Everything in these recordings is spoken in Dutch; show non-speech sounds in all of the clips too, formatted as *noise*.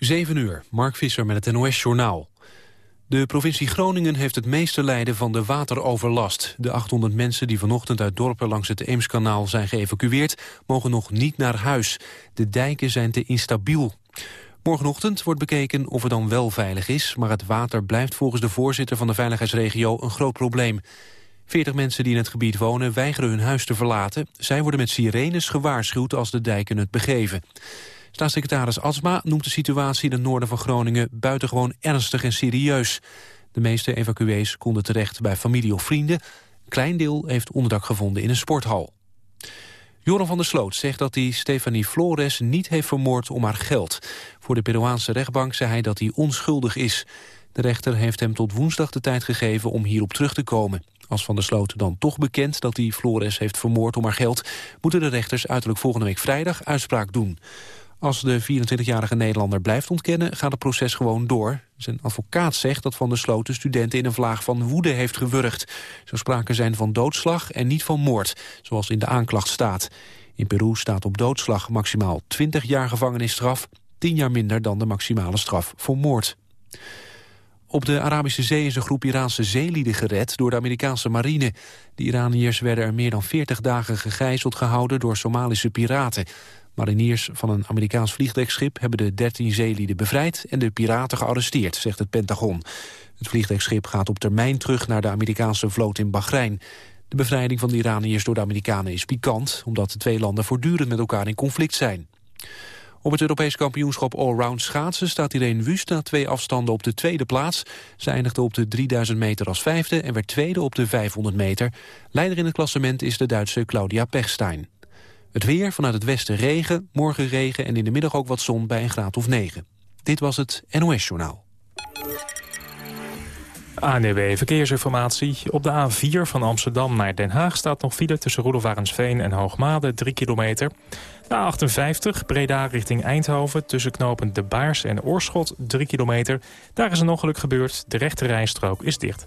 7 uur, Mark Visser met het NOS-journaal. De provincie Groningen heeft het meeste lijden van de wateroverlast. De 800 mensen die vanochtend uit dorpen langs het Eemskanaal zijn geëvacueerd... mogen nog niet naar huis. De dijken zijn te instabiel. Morgenochtend wordt bekeken of het dan wel veilig is... maar het water blijft volgens de voorzitter van de veiligheidsregio een groot probleem. 40 mensen die in het gebied wonen weigeren hun huis te verlaten. Zij worden met sirenes gewaarschuwd als de dijken het begeven. Staatssecretaris Asma noemt de situatie in het noorden van Groningen buitengewoon ernstig en serieus. De meeste evacuees konden terecht bij familie of vrienden. Een klein deel heeft onderdak gevonden in een sporthal. Joran van der Sloot zegt dat hij Stefanie Flores niet heeft vermoord om haar geld. Voor de Peruaanse rechtbank zei hij dat hij onschuldig is. De rechter heeft hem tot woensdag de tijd gegeven om hierop terug te komen. Als Van der Sloot dan toch bekend dat hij Flores heeft vermoord om haar geld... moeten de rechters uiterlijk volgende week vrijdag uitspraak doen. Als de 24-jarige Nederlander blijft ontkennen, gaat het proces gewoon door. Zijn advocaat zegt dat Van der Sloot de studenten in een vlaag van woede heeft gewurgd. Zo sprake zijn van doodslag en niet van moord, zoals in de aanklacht staat. In Peru staat op doodslag maximaal 20 jaar gevangenisstraf... 10 jaar minder dan de maximale straf voor moord. Op de Arabische Zee is een groep Iraanse zeelieden gered door de Amerikaanse marine. De Iraniërs werden er meer dan 40 dagen gegijzeld gehouden door Somalische piraten. Mariniers van een Amerikaans vliegdekschip hebben de 13 zeelieden bevrijd en de piraten gearresteerd, zegt het Pentagon. Het vliegdekschip gaat op termijn terug naar de Amerikaanse vloot in Bahrein. De bevrijding van de Iraniërs door de Amerikanen is pikant, omdat de twee landen voortdurend met elkaar in conflict zijn. Op het Europees kampioenschap Allround schaatsen staat Irene Wust na twee afstanden op de tweede plaats. Ze eindigde op de 3000 meter als vijfde en werd tweede op de 500 meter. Leider in het klassement is de Duitse Claudia Pechstein. Het weer, vanuit het westen regen, morgen regen en in de middag ook wat zon bij een graad of 9. Dit was het NOS Journaal. ANW Verkeersinformatie. Op de A4 van Amsterdam naar Den Haag staat nog file tussen Roelofarensveen en Hoogmade, 3 kilometer. De A58 Breda richting Eindhoven tussen knopen De Baars en Oorschot, 3 kilometer. Daar is een ongeluk gebeurd, de rechte rijstrook is dicht.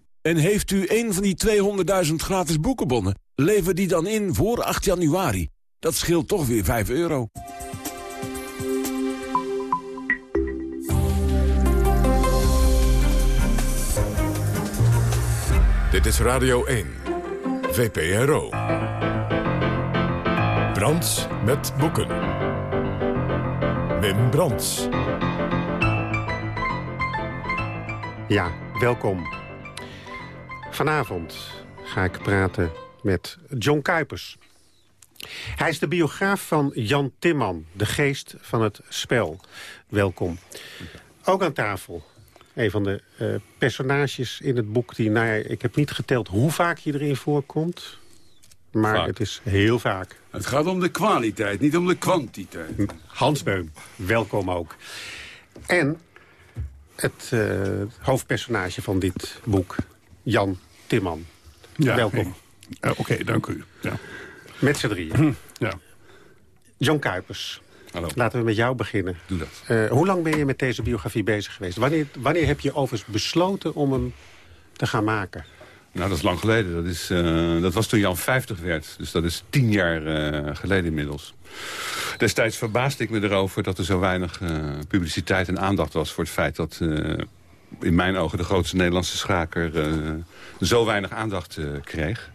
En heeft u een van die 200.000 gratis boekenbonnen? Lever die dan in voor 8 januari. Dat scheelt toch weer 5 euro. Dit is Radio 1. VPRO. Brands met boeken. Wim Brands. Ja, welkom. Vanavond ga ik praten met John Kuipers. Hij is de biograaf van Jan Timman, de geest van het spel. Welkom. Ook aan tafel een van de uh, personages in het boek die... Nou ja, ik heb niet geteld hoe vaak je erin voorkomt. Maar Vaak. het is heel vaak. Het gaat om de kwaliteit, niet om de kwantiteit. Hans Beum, welkom ook. En het eh, hoofdpersonage van dit boek, Jan Timman. Ja, welkom. Eh, Oké, dank u. Ja. Met z'n drieën. ja. John Kuipers. Hallo. Laten we met jou beginnen. Doe dat. Eh, hoe lang ben je met deze biografie bezig geweest? Wanneer, wanneer heb je overigens besloten om hem te gaan maken? Nou, dat is lang geleden. Dat, is, eh, dat was toen Jan 50 werd. Dus dat is tien jaar eh, geleden inmiddels. Destijds verbaasde ik me erover dat er zo weinig publiciteit en aandacht was... voor het feit dat eh, in mijn ogen de grootste Nederlandse schaker... eh, zo weinig aandacht eh, kreeg.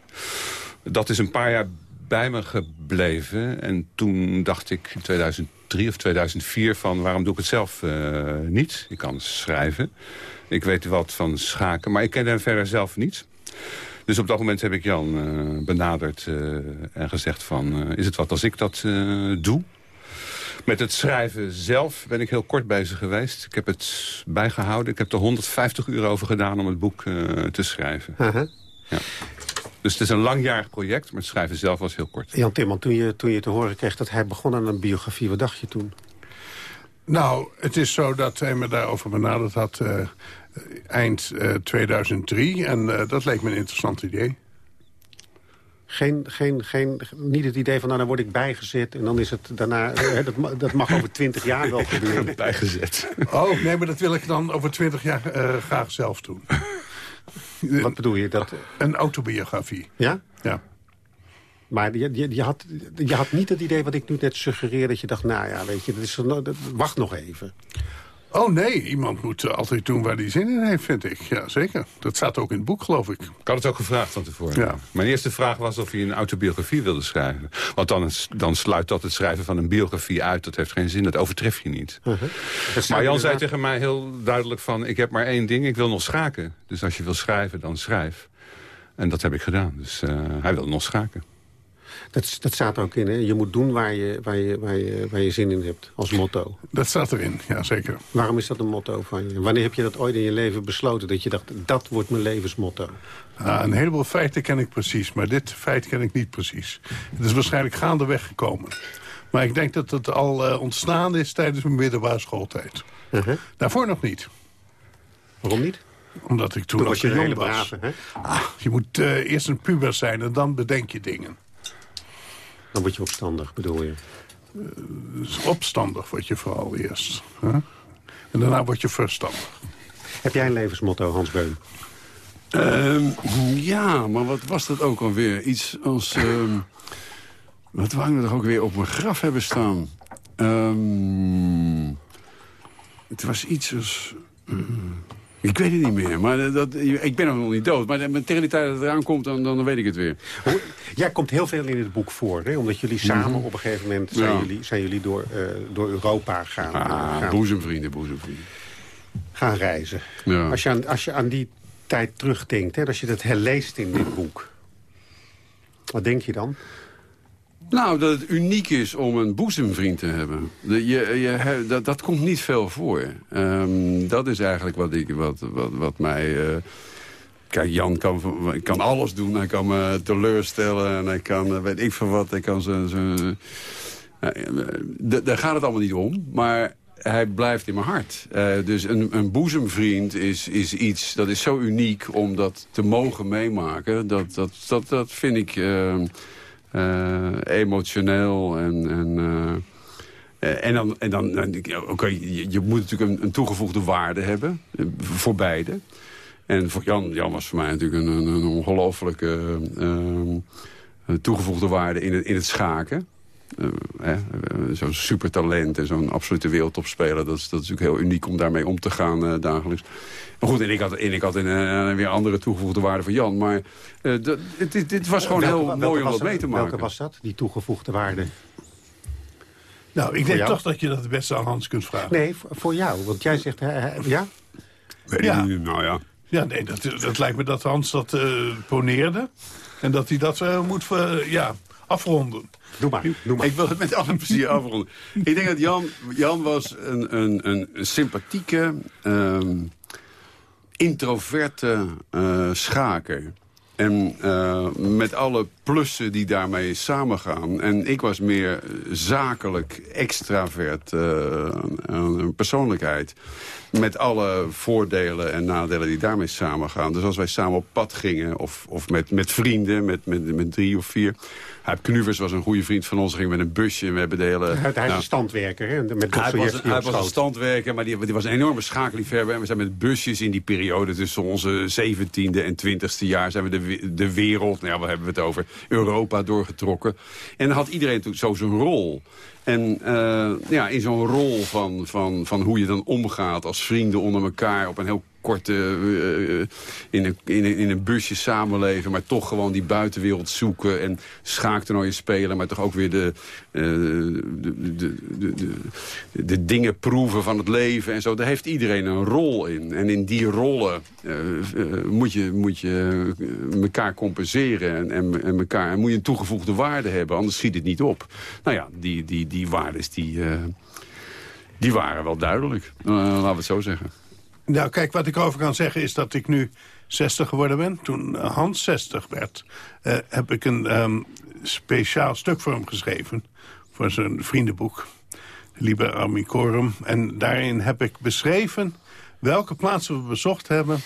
Dat is een paar jaar bij me gebleven. En toen dacht ik in 2003 of 2004 van... waarom doe ik het zelf eh, niet? Ik kan schrijven. Ik weet wat van schaken, maar ik ken hem verder zelf niet. Dus op dat moment heb ik Jan benaderd en gezegd van... is het wat als ik dat doe? Met het schrijven zelf ben ik heel kort bezig geweest. Ik heb het bijgehouden. Ik heb er 150 uur over gedaan om het boek eh, te schrijven. Aha. Ja. Dus het is een langjarig project, maar het schrijven zelf was heel kort. Jan Timman, toen je, toen je te horen kreeg dat hij begon aan een biografie, wat dacht je toen? Nou, het is zo dat hij me daarover benaderd had uh, eind uh, 2003. En uh, dat leek me een interessant idee. Geen, geen, geen, niet het idee van, nou, dan word ik bijgezet... en dan is het daarna, dat, dat mag over twintig jaar wel gebeuren. *laughs* bijgezet. Oh, nee, maar dat wil ik dan over twintig jaar graag zelf doen. Wat bedoel je? Dat... Een autobiografie. Ja? Ja. Maar je, je, je, had, je had niet het idee wat ik nu net suggereer... dat je dacht, nou ja, weet je, dat is, dat, wacht nog even. Oh nee, iemand moet altijd doen waar hij zin in heeft, vind ik. Ja, zeker. Dat staat ook in het boek, geloof ik. Ik had het ook gevraagd van tevoren. Ja. Mijn eerste vraag was of hij een autobiografie wilde schrijven. Want dan, dan sluit dat het schrijven van een biografie uit. Dat heeft geen zin, dat overtref je niet. Uh -huh. Maar Jan zei tegen mij heel duidelijk van... ik heb maar één ding, ik wil nog schaken. Dus als je wil schrijven, dan schrijf. En dat heb ik gedaan. Dus uh, hij wil nog schaken. Dat, dat staat er ook in, hè? Je moet doen waar je, waar, je, waar, je, waar je zin in hebt, als motto. Dat staat erin, ja, zeker. Waarom is dat een motto van je? Wanneer heb je dat ooit in je leven besloten? Dat je dacht, dat wordt mijn levensmotto? Ah, een heleboel feiten ken ik precies, maar dit feit ken ik niet precies. Het is waarschijnlijk gaandeweg gekomen. Maar ik denk dat het al uh, ontstaan is tijdens mijn middelbare schooltijd. Uh -huh. Daarvoor nog niet. Waarom niet? Omdat ik toen, toen was je jong was. brave, hè? Ah, je moet uh, eerst een puber zijn en dan bedenk je dingen. Dan word je opstandig, bedoel je? Uh, opstandig word je vooral eerst. Huh? En daarna word je verstandig. Heb jij een levensmotto, Hans Beun? Uh, ja, maar wat was dat ook alweer? Iets als... Uh, wat wou ik er ook weer op mijn graf hebben staan? Um, het was iets als... Uh, ik weet het niet meer, maar dat, ik ben nog niet dood. Maar tegen die tijd dat het eraan komt, dan, dan weet ik het weer. Jij komt heel veel in het boek voor, hè? omdat jullie samen op een gegeven moment... zijn, ja. jullie, zijn jullie door, uh, door Europa gaan, ah, gaan... boezemvrienden, boezemvrienden. Gaan reizen. Ja. Als, je aan, als je aan die tijd terugdenkt, hè, als je dat herleest in dit boek... wat denk je dan? Nou, dat het uniek is om een boezemvriend te hebben. Je, je, dat, komt niet veel voor. Um, dat is eigenlijk wat, ik, wat, wat, wat mij... Uh, kijk, Jan kan, kan alles doen. Hij kan me teleurstellen en hij kan, uh, weet ik van wat, hij kan zo... zo uh, daar gaat het allemaal niet om, maar hij blijft in mijn hart. Uh, dus een, een boezemvriend is, is iets, dat is zo uniek om dat te mogen meemaken. Dat, dat, dat, dat vind ik... Uh, emotioneel en... en uh, en dan, en dan oké, okay, je, je, moet natuurlijk een, een, toegevoegde waarde hebben voor beide. En voor Jan, Jan was voor mij natuurlijk een, een, uh, toegevoegde waarde in het, in het schaken. Uh, zo'n supertalent en zo'n absolute wereldtopspeler. Dat is, dat is natuurlijk heel uniek om daarmee om te gaan uh, dagelijks. Maar goed, en ik had, en ik had een, een weer andere toegevoegde waarde van Jan. Maar uh, dit, dit was gewoon welke, heel mooi om dat mee te maken. Welke was dat, die toegevoegde waarde? Nou, ik denk toch dat je dat het beste aan Hans kunt vragen. Nee, voor jou. Want jij zegt, ja? Weet ja. Niet, nou ja. Ja, nee, dat, dat lijkt me dat Hans dat uh, poneerde. En dat hij dat uh, moet uh, ja, afronden. Doe maar, doe maar. Ik wil het met alle plezier afronden. ik denk dat Jan, Jan was een, een, een sympathieke, um, introverte uh, schaker. En uh, met alle plussen die daarmee samengaan. En ik was meer zakelijk, extravert, uh, een persoonlijkheid. Met alle voordelen en nadelen die daarmee samengaan. Dus als wij samen op pad gingen, of, of met, met vrienden, met, met, met drie of vier... Huip Knuvers was een goede vriend van ons. Ging met een busje en we hebben de hele... Hij, hij is een standwerker, hè? Met hij was, hij was een standwerker, maar die, die was een enorme schakelliefhebber. En we zijn met busjes in die periode tussen onze 17e en 20e jaar... zijn we de, de wereld, nou ja, waar hebben we het over, Europa doorgetrokken. En dan had iedereen zo zijn rol. En uh, ja, in zo'n rol van, van, van hoe je dan omgaat als vrienden onder elkaar... op een heel korte, uh, in, een, in, in een busje samenleven... maar toch gewoon die buitenwereld zoeken en schaaktoernooien spelen... maar toch ook weer de, uh, de, de, de, de, de dingen proeven van het leven en zo. Daar heeft iedereen een rol in. En in die rollen moet je, moet je elkaar compenseren en, en, en, elkaar, en moet je een toegevoegde waarde hebben. Anders schiet het niet op. Nou ja, die, die, die waardes die, die waren wel duidelijk. laten we het zo zeggen. Nou, kijk, wat ik over kan zeggen is dat ik nu 60 geworden ben. Toen Hans 60 werd, heb ik een ehm, speciaal stuk voor hem geschreven. Voor zijn vriendenboek. Liber Amicorum. En daarin heb ik beschreven welke plaatsen we bezocht hebben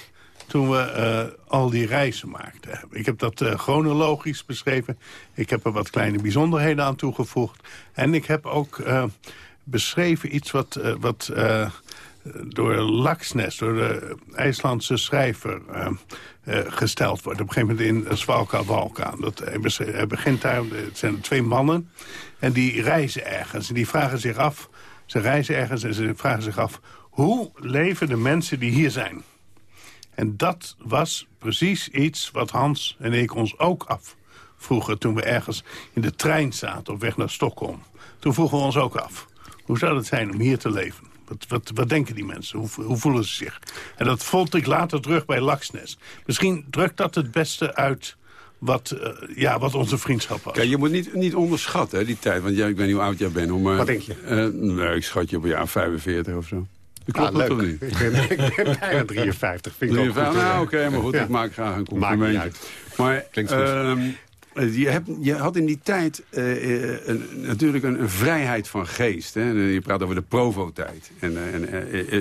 toen we uh, al die reizen maakten. Ik heb dat chronologisch beschreven. Ik heb er wat kleine bijzonderheden aan toegevoegd. En ik heb ook beschreven iets wat, wat door Laxness, door de IJslandse schrijver, gesteld wordt. Op een gegeven moment in Svalka Valka. Dat, hij begint daar, het zijn twee mannen, en die reizen ergens. En die vragen zich af, ze reizen ergens en ze vragen zich af... hoe leven de mensen die hier zijn? En dat was precies iets wat Hans en ik ons ook afvroegen... toen we ergens in de trein zaten op weg naar Stockholm. Toen vroegen we ons ook af, hoe zou het zijn om hier te leven? Wat, wat, wat denken die mensen? Hoe, hoe, voelen ze zich? En dat vond ik later terug bij Laxness. Misschien drukt dat het beste uit wat, uh, ja, wat onze vriendschap was. Kijk, je moet niet, niet onderschatten, hè, die tijd. Want jij, ik weet niet hoe oud jij bent. Om, wat denk je? Uh, nee, ik schat je op een jaar 45 of zo. Klopt ah, leuk. Niet? Ik, ben, ik ben bijna 53. Vind 53 nou, oké, okay, maar goed, ja. ik maak graag een compliment. Maakt niet uit. Maar, Klinkt goed. Uh, je, hebt, je, had in die tijd uh, een, natuurlijk een, vrijheid van geest. Hè? Je praat over de provo-tijd. En, en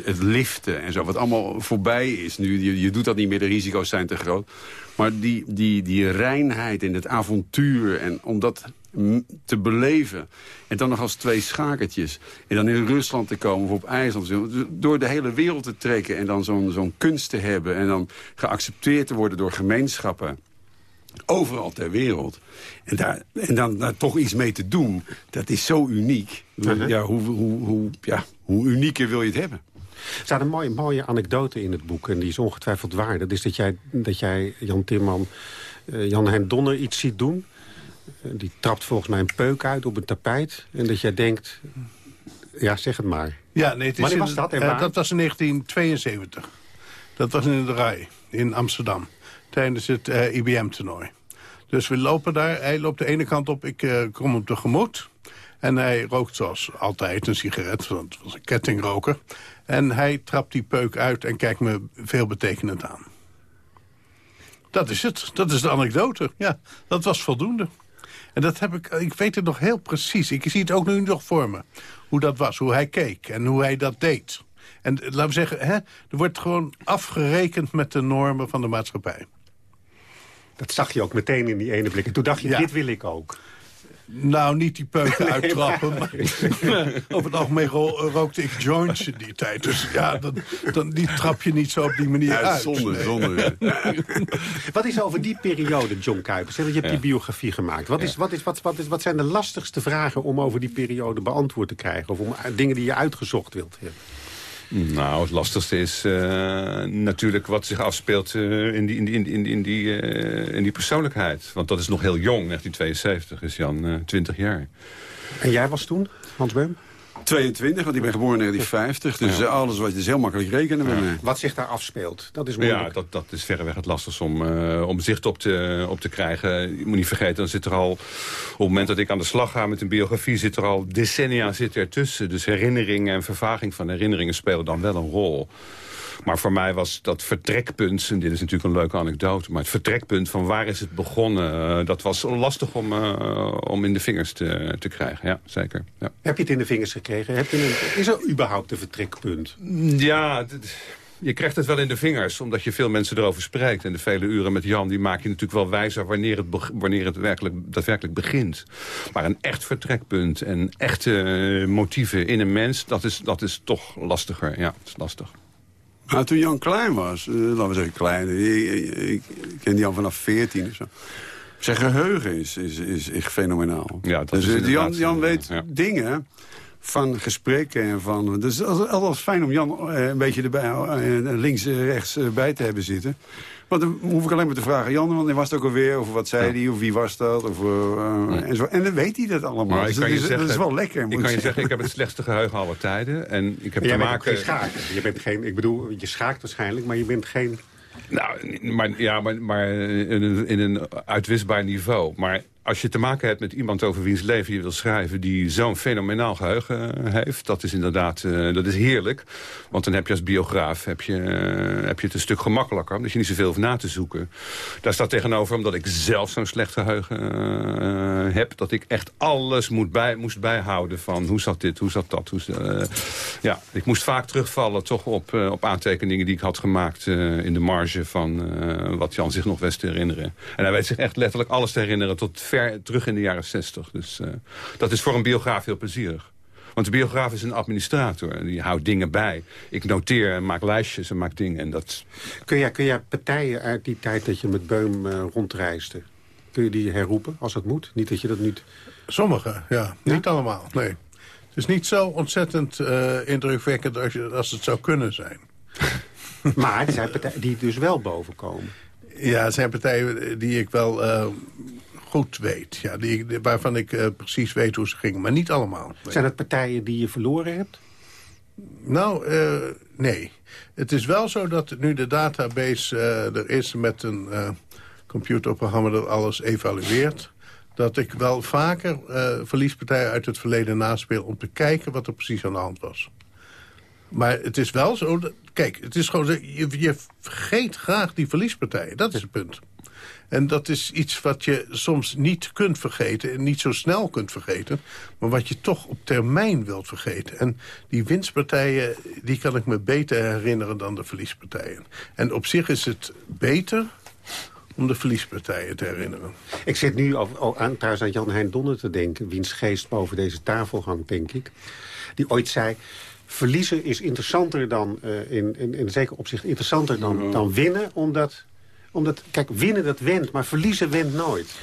het liften en zo. Wat allemaal voorbij is nu. Je, je doet dat niet meer, de risico's zijn te groot. Maar die, die, die reinheid en het avontuur. En om dat te beleven. En dan nog als twee schakertjes. En dan in Rusland te komen of op IJsland. Door de hele wereld te trekken en dan zo'n kunst te hebben. En dan geaccepteerd te worden door gemeenschappen. Overal ter wereld. En, daar, en dan daar toch iets mee te doen, dat is zo uniek. Ja, hoe, hoe, hoe, ja, hoe unieker wil je het hebben? Er staat een mooie, mooie anekdote in het boek. En die is ongetwijfeld waar. Dat is dat jij, dat jij Jan Timman, uh, Jan Hein Donner iets ziet doen. Uh, die trapt volgens mij een peuk uit op een tapijt. En dat jij denkt... Ja, zeg het maar. Ja, nee, het is Wanneer was dat? Uh, dat was in 1972. Dat was in de Rai in Amsterdam. Tijdens het IBM-toernooi. Dus we lopen daar. Hij loopt de ene kant op, ik kom hem tegemoet. En hij rookt zoals altijd een sigaret, want het was een kettingroker. En hij trapt die peuk uit en kijkt me veelbetekenend aan. Dat is het. Dat is de anekdote. Ja, dat was voldoende. En dat heb ik, ik weet het nog heel precies. Ik zie het ook nu nog voor me. Hoe dat was, hoe hij keek en hoe hij dat deed. En laten we zeggen, hè, er wordt gewoon afgerekend met de normen van de maatschappij. Dat zag je ook meteen in die ene blik. En toen dacht je, dit wil ik ook. Nou, niet die peuken uittrappen. Maar, *laughs* over het algemeen rookte ik joints in die tijd. Dus ja, dan, dan, die trap je niet zo op die manier uit. Zonde, zonde. *laughs* wat is over die periode, John Kuipers? Je hebt die biografie gemaakt. Wat, is, wat, is, wat, wat, is, wat zijn de lastigste vragen om over die periode beantwoord te krijgen? Of om dingen die je uitgezocht wilt hebben? Nou, het lastigste is uh, natuurlijk wat zich afspeelt uh, in, die, uh, in die persoonlijkheid. Want dat is nog heel jong, 1972 is Jan 20 jaar. En jij was toen, Hans Beum? 22, want ik ben geboren in 1950. Dus alles wat je is heel makkelijk rekenen bij mij. Wat zich daar afspeelt, dat is moeilijk. Ja, dat, dat is verreweg het lastigste om, uh, om zicht op te, op te krijgen. Je moet niet vergeten, dan zit er al... op het moment dat ik aan de slag ga met een biografie... zit er al decennia zit ertussen. Dus herinneringen en vervaging van herinneringen spelen dan wel een rol. Maar voor mij was dat vertrekpunt, en dit is natuurlijk een leuke anekdote... maar het vertrekpunt van waar is het begonnen... Uh, dat was lastig om, uh, om in de vingers te, te krijgen, ja, zeker. Ja. Heb je het in de vingers gekregen? Heb je een, is er überhaupt een vertrekpunt? Ja, je krijgt het wel in de vingers, omdat je veel mensen erover spreekt. En de vele uren met Jan, die maak je natuurlijk wel wijzer... wanneer het, wanneer het werkelijk, daadwerkelijk begint. Maar een echt vertrekpunt en echte motieven in een mens... dat is, dat is toch lastiger. Ja, dat is lastig. Maar toen Jan klein was, uh, laten we zeggen klein... Ik, ik, ken Jan vanaf 14 of zo. Zijn geheugen is, is, is, is fenomenaal. Ja, dat dus is eh, Jan, Jan weet dingen van gesprekken en van... Dus het is altijd fijn om Jan eh, een beetje erbij, links en rechts bij te hebben zitten. Want dan hoef ik alleen maar te vragen, Jan, want hij was het ook alweer. Of wat zei hij, of wie was dat? Of, uh, en, zo. en dan weet hij dat allemaal. Dus dat, is, zeggen, dat, is, wel lekker. Ik kan je zeggen, ik heb het slechtste geheugen aller tijden. En ik heb te maken... Je bent geen, ik bedoel, je schaakt waarschijnlijk, maar je bent geen... Nou, maar, ja, maar, maar in, een, in een uitwisbaar niveau. Maar als je te maken hebt met iemand over wiens leven je wil schrijven... die zo'n fenomenaal geheugen heeft, dat is inderdaad dat is heerlijk. Want dan heb je als biograaf heb je, heb je het een stuk gemakkelijker... omdat je niet zoveel hoeft na te zoeken. Daar staat tegenover, omdat ik zelf zo'n slecht geheugen heb... dat ik echt alles moet bij, moest bijhouden van hoe zat dit, hoe zat dat. Hoe, ja, ik moest vaak terugvallen toch op, op aantekeningen die ik had gemaakt... in de marge van wat Jan zich nog wist te herinneren. En hij weet zich echt letterlijk alles te herinneren tot ver terug in de jaren 60. Dus uh, dat is voor een biograaf heel plezierig. Want de biograaf is een administrator. Die houdt dingen bij. Ik noteer en maak lijstjes en maak dingen. En dat... kun, jij, kun jij partijen uit die tijd dat je met Beum uh, rondreisde... kun je die herroepen als het moet? Niet dat je dat niet... Sommige, ja. ja? Niet allemaal, nee. Het is niet zo ontzettend uh, indrukwekkend als, je, als het zou kunnen zijn. *laughs* maar er zijn partijen die dus wel bovenkomen. Ja, het zijn partijen die ik wel uh, goed weet. Ja, die, waarvan ik uh, precies weet hoe ze gingen. Maar niet allemaal. Zijn het partijen die je verloren hebt? Nou, uh, nee. Het is wel zo dat nu de database er is met een computerprogramma dat alles evalueert dat ik wel vaker verliespartijen uit het verleden naspeel... om te kijken wat er precies aan de hand was. Maar het is wel zo... Dat, kijk, het is gewoon... Je, je vergeet graag die verliespartijen. Dat is het punt. En dat is iets wat je soms niet kunt vergeten... en niet zo snel kunt vergeten... maar wat je toch op termijn wilt vergeten. En die winstpartijen, die kan ik me beter herinneren dan de verliespartijen. En op zich is het beter om de verliespartijen te herinneren. Ik zit nu aan, trouwens aan Jan Hein Donner te denken... wiens geest boven deze tafel hangt, denk ik. Die ooit zei verliezen is interessanter dan, uh, in, in, in zeker opzicht interessanter dan, dan winnen. Omdat, omdat, kijk, winnen dat went, maar verliezen went nooit.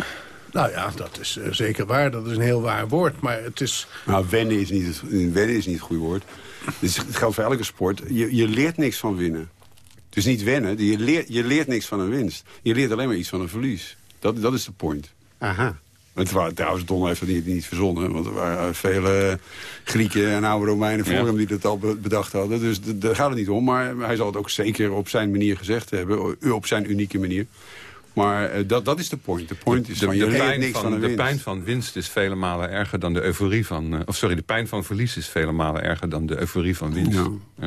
Nou ja, dat is uh, zeker waar. Dat is een heel waar woord, maar het is... Nou, wennen is niet het, wennen is niet het goede woord. Dus het geldt voor elke sport. Je, je leert niks van winnen. Dus niet wennen, je leert, je leert niks van een winst. Je leert alleen maar iets van een verlies. Dat, dat is de point. Aha. Het waren, trouwens, Don heeft het niet, niet verzonnen. Want er waren vele Grieken en oude Romeinen voor hem die dat al bedacht hadden. Dus daar gaat het niet om. Maar hij zal het ook zeker op zijn manier gezegd hebben. Op zijn unieke manier. Maar uh, dat, dat is de point. De point is de, van, je de, pijn van, van de pijn van winst is vele malen erger dan de euforie van... Uh, of sorry, de pijn van verlies is vele malen erger dan de euforie van winst. Ja. Ja.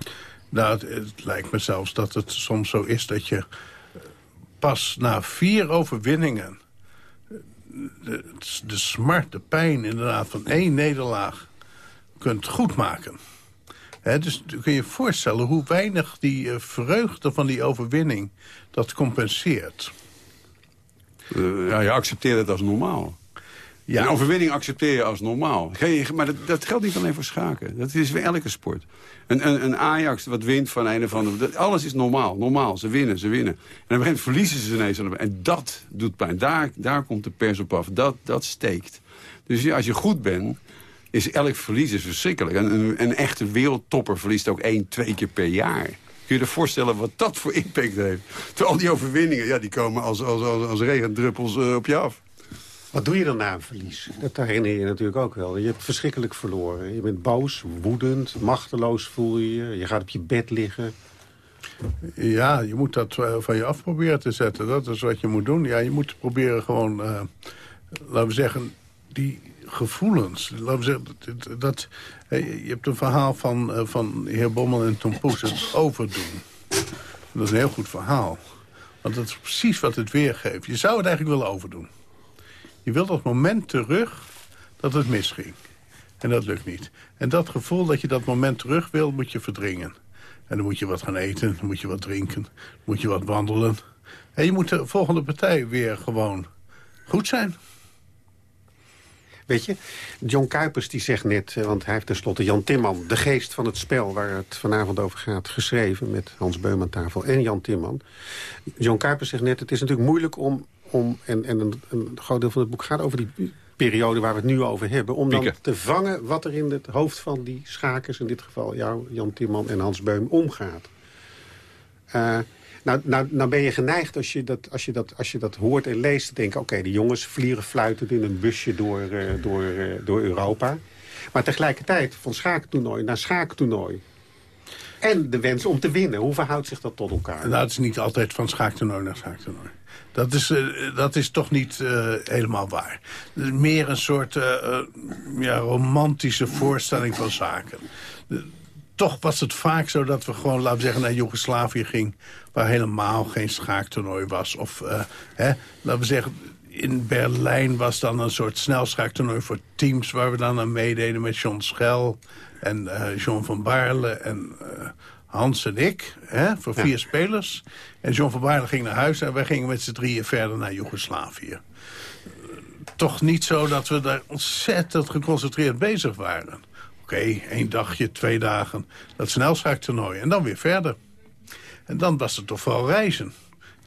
Nou, het, het, lijkt me zelfs dat het soms zo is dat je pas na vier overwinningen de, de smart, de pijn inderdaad van één nederlaag kunt goedmaken. He, dus kun je je voorstellen hoe weinig die uh, vreugde van die overwinning dat compenseert. Uh, ja, je accepteert het als normaal. Ja. Een overwinning accepteer je als normaal. Maar dat, dat, geldt niet alleen voor schaken. Dat is voor elke sport. Een, een, Ajax wat wint van een of andere... Alles is normaal. Normaal. Ze winnen, ze winnen. En op een gegeven moment verliezen ze ineens. En dat doet pijn. Daar, daar komt de pers op af. Dat, dat steekt. Dus als je goed bent, is elk verlies is verschrikkelijk. Een, een, een echte wereldtopper verliest ook één, twee keer per jaar. Kun je je voorstellen wat dat voor impact heeft? Terwijl al die overwinningen, ja, die komen als, als, als, als regendruppels uh, op je af. Wat doe je dan na een verlies? Dat herinner je natuurlijk ook wel. Je hebt verschrikkelijk verloren. Je bent boos, woedend, machteloos voel je je. Je gaat op je bed liggen. Ja, je moet dat eh, van je af proberen te zetten. Dat is wat je moet doen. Ja, je moet proberen gewoon, uh, laten we zeggen, die gevoelens. Laten we zeggen, dat, dat je hebt een verhaal van, van heer Bommel en Tom Poes, het overdoen. Dat is een heel goed verhaal. Want dat is precies wat het weergeeft. Je zou het eigenlijk willen overdoen. Je wilt dat moment terug dat het misging. En dat lukt niet. En dat gevoel dat je dat moment terug wil, moet je verdringen. En dan moet je wat gaan eten, dan moet je wat drinken, dan moet je wat wandelen. En je moet de volgende partij weer gewoon goed zijn. Weet je, John Kuipers die zegt net, eh, want hij heeft tenslotte Jan Timman... de geest van het spel waar het vanavond over gaat, geschreven... met Hans Beum tafel en Jan Timman. John Kuipers zegt net, het is natuurlijk moeilijk om om, en, en een, een, groot deel van het boek gaat over die periode waar we het nu over hebben... om dan te vangen wat er in het hoofd van die schakers... in dit geval jou, Jan Timman en Hans Beum, omgaat. Uh, nou, nou, nou ben je geneigd als je dat, als je dat, als je dat hoort en leest... te denken, oké, okay, de jongens vliegen fluitend in een busje door, uh, door, uh, door Europa. Maar tegelijkertijd, van schaaktoernooi naar schaaktoernooi... En de wens om te winnen. Hoe verhoudt zich dat tot elkaar? Nou, het is niet altijd van schaaktoernooi naar schaaktoernooi. Dat is, uh, dat is toch niet uh, helemaal waar. Meer een soort uh, ja, romantische voorstelling van zaken. toch was het vaak zo dat we gewoon, laten we zeggen, naar Joegoslavië ging... waar helemaal geen schaaktoernooi was. Of, hè, laten we zeggen, in Berlijn was dan een soort snelschaaktoernooi voor teams... waar we dan aan meededen met John Schel en John van Baarle en Hans en ik. Hè, voor vier spelers. En John van Baarle ging naar huis en wij gingen met z'n drieën verder naar Joegoslavië. Toch niet zo dat we daar ontzettend geconcentreerd bezig waren. Oké, okay, één dagje, twee dagen, dat snelschaaktoernooi en dan weer verder. En dan was het toch vooral reizen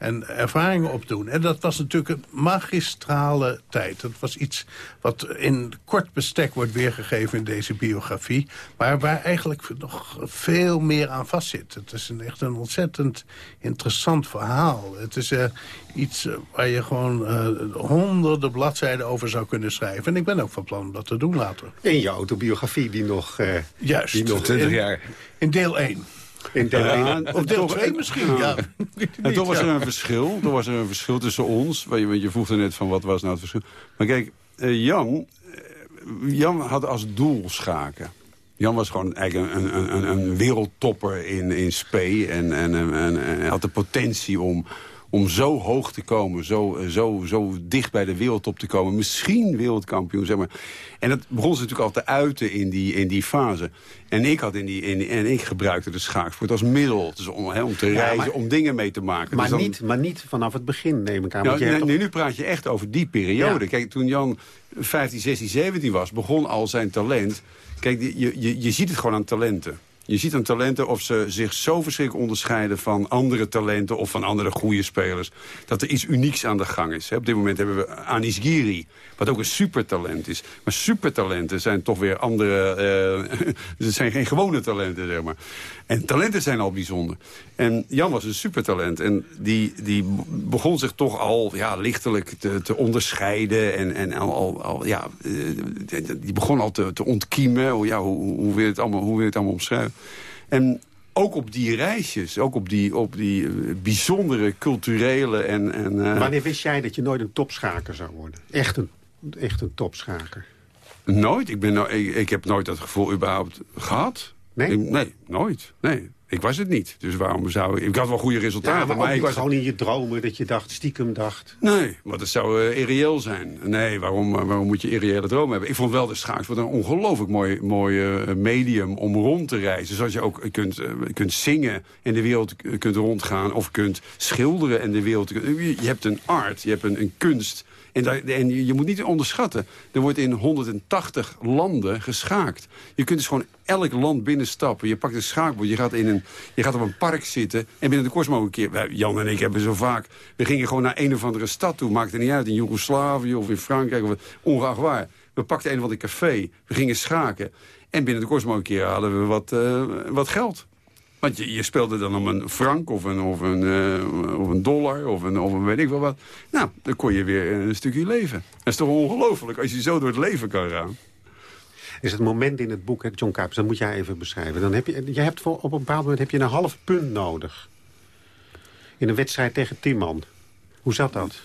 en ervaringen opdoen. En dat was natuurlijk een magistrale tijd. Dat was iets wat in kort bestek wordt weergegeven in deze biografie... maar waar eigenlijk nog veel meer aan vastzit. Het is een, echt een ontzettend interessant verhaal. Het is uh, iets waar je gewoon uh, honderden bladzijden over zou kunnen schrijven. En ik ben ook van plan om dat te doen later. In je autobiografie die nog, uh, Juist, die nog 20 in, jaar... In deel 1. In deel 1. Ja, of deel 2 misschien, ja. *laughs* En toch was er een verschil. Toch was er een verschil tussen ons. Want je, je vroeg er net van wat was nou het verschil. Maar kijk, uh, Jan, Jan had als doel schaken. Jan was gewoon eigenlijk een, een, een, een wereldtopper in, in spe. En, en, en, en had de potentie om, om zo hoog te komen, zo, zo, zo dicht bij de wereldtop te komen. Misschien wereldkampioen, zeg maar. En dat begon ze natuurlijk al te uiten in die, in die fase. En ik, had in die, in, en ik gebruikte de schaaksport als middel. Dus om, om te reizen, ja, maar, om dingen mee te maken. Maar, dus dan, niet, maar niet vanaf het begin, neem ik aan. Nou, nee, toch... nu praat je echt over die periode. Ja. Kijk, toen Jan 15, 16, 17 was, begon al zijn talent. Kijk, je, je, je ziet het gewoon aan talenten. Je ziet aan talenten of ze zich zo verschrikkelijk onderscheiden van andere talenten of van andere goede spelers. Dat er iets unieks aan de gang is. Op dit moment hebben we Anis Giri, wat ook een supertalent is. Maar supertalenten zijn toch weer andere... Uh, *laughs* het zijn geen gewone talenten, zeg maar. En talenten zijn al bijzonder. En Jan was een supertalent. En die, die begon zich toch al ja, lichtelijk te, te onderscheiden. En, en al, al, al ja, die begon al te, te ontkiemen. Ja, hoe, hoe, wil je het allemaal, hoe wil je het allemaal omschrijven? En ook op die reisjes, ook op die, op die bijzondere culturele en... en uh... Wanneer wist jij dat je nooit een topschaker zou worden? Echt een, echt een topschaker? Nooit. Ik, ben no ik, ik heb nooit dat gevoel überhaupt gehad. Nee? Ik, nee, nooit. Nee. Ik was het niet. Dus waarom zou ik... Ik had wel goede resultaten. Ja, maar, maar ik was gewoon in je dromen dat je dacht, stiekem dacht... Nee, want het zou uh, irreëel zijn. Nee, waarom, uh, waarom moet je irreële dromen hebben? Ik vond wel de schaaksport een ongelooflijk mooi, mooi uh, medium om rond te reizen. Zoals je ook kunt, kunt zingen en de wereld kunt rondgaan. Of kunt schilderen en de wereld... Je, je hebt een art, je hebt een, een kunst... En, en je, moet niet onderschatten. Er wordt in 180 landen geschaakt. Je kunt dus gewoon elk land binnenstappen. Je pakt een schaakbord, je gaat, in een, je gaat op een park zitten... en binnen de een keer... Jan en ik hebben zo vaak... We gingen gewoon naar een of andere stad toe. Maakte niet uit, in Joegoslavië of in Frankrijk, of ongeacht waar. We pakten een of ander café, we gingen schaken... en binnen de een keer hadden we wat, uh, wat geld. Want je, je, speelde dan om een frank of een, of een, uh, of een dollar of een, of een weet ik wel wat. Nou, dan kon je weer een stukje leven. Dat is toch ongelooflijk als je zo door het leven kan gaan. Is het moment in het boek, John Kuipers, dat moet jij even beschrijven. Dan heb je, je hebt voor, op een bepaald moment heb je een half punt nodig. In een wedstrijd tegen Timman. Hoe zat dat?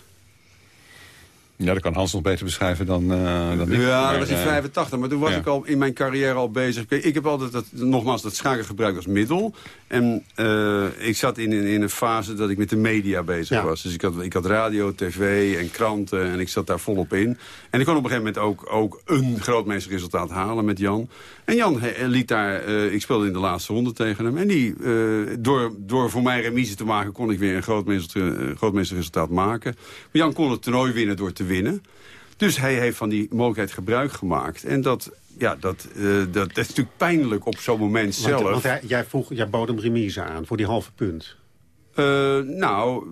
Ja, dat kan Hans nog beter beschrijven dan, uh, dan ik. Ja, maar, dat was in 85. Maar toen was ja. ik al in mijn carrière al bezig. Ik heb altijd, dat, nogmaals, dat schaken gebruikt als middel. En uh, ik zat in, in, in, een fase dat ik met de media bezig ja. was. Dus ik had, ik had radio, tv en kranten en ik zat daar volop in. En ik kon op een gegeven moment ook, ook een grootmeesterresultaat halen met Jan. En Jan he, liet daar, uh, ik speelde in de laatste ronde tegen hem. En die, door, door voor mij remise te maken, kon ik weer een grootmeester, grootmeesterresultaat maken. Maar Jan kon het toernooi winnen door te winnen. Dus hij heeft van die mogelijkheid gebruik gemaakt. En dat, ja, dat, uh, dat, dat, is natuurlijk pijnlijk op zo'n moment zelf. Want hij, jij, vroeg, jij bood hem remise aan voor die halve punt. Nou,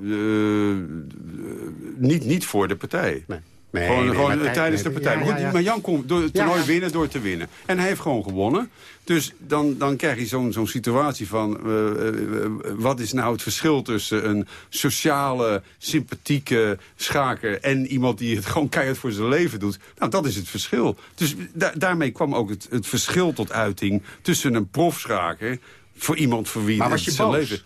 niet, niet voor de partij. Nee. Nee, gewoon nee, gewoon maar tijdens nee, de partij. ja, maar, goed, ja, ja. maar Jan kon door het toernooi winnen door te winnen. En hij heeft gewoon gewonnen. Dus dan, dan krijg je zo'n zo'n situatie van... Uh, uh, wat is nou het verschil tussen een sociale, sympathieke schaker... en iemand die het *laughs* gewoon keihard voor zijn leven doet? Nou, dat is het verschil. Dus da daarmee kwam ook het, het verschil tot uiting tussen een profschaker Voor iemand voor wie Maar het was je zijn boos? leven...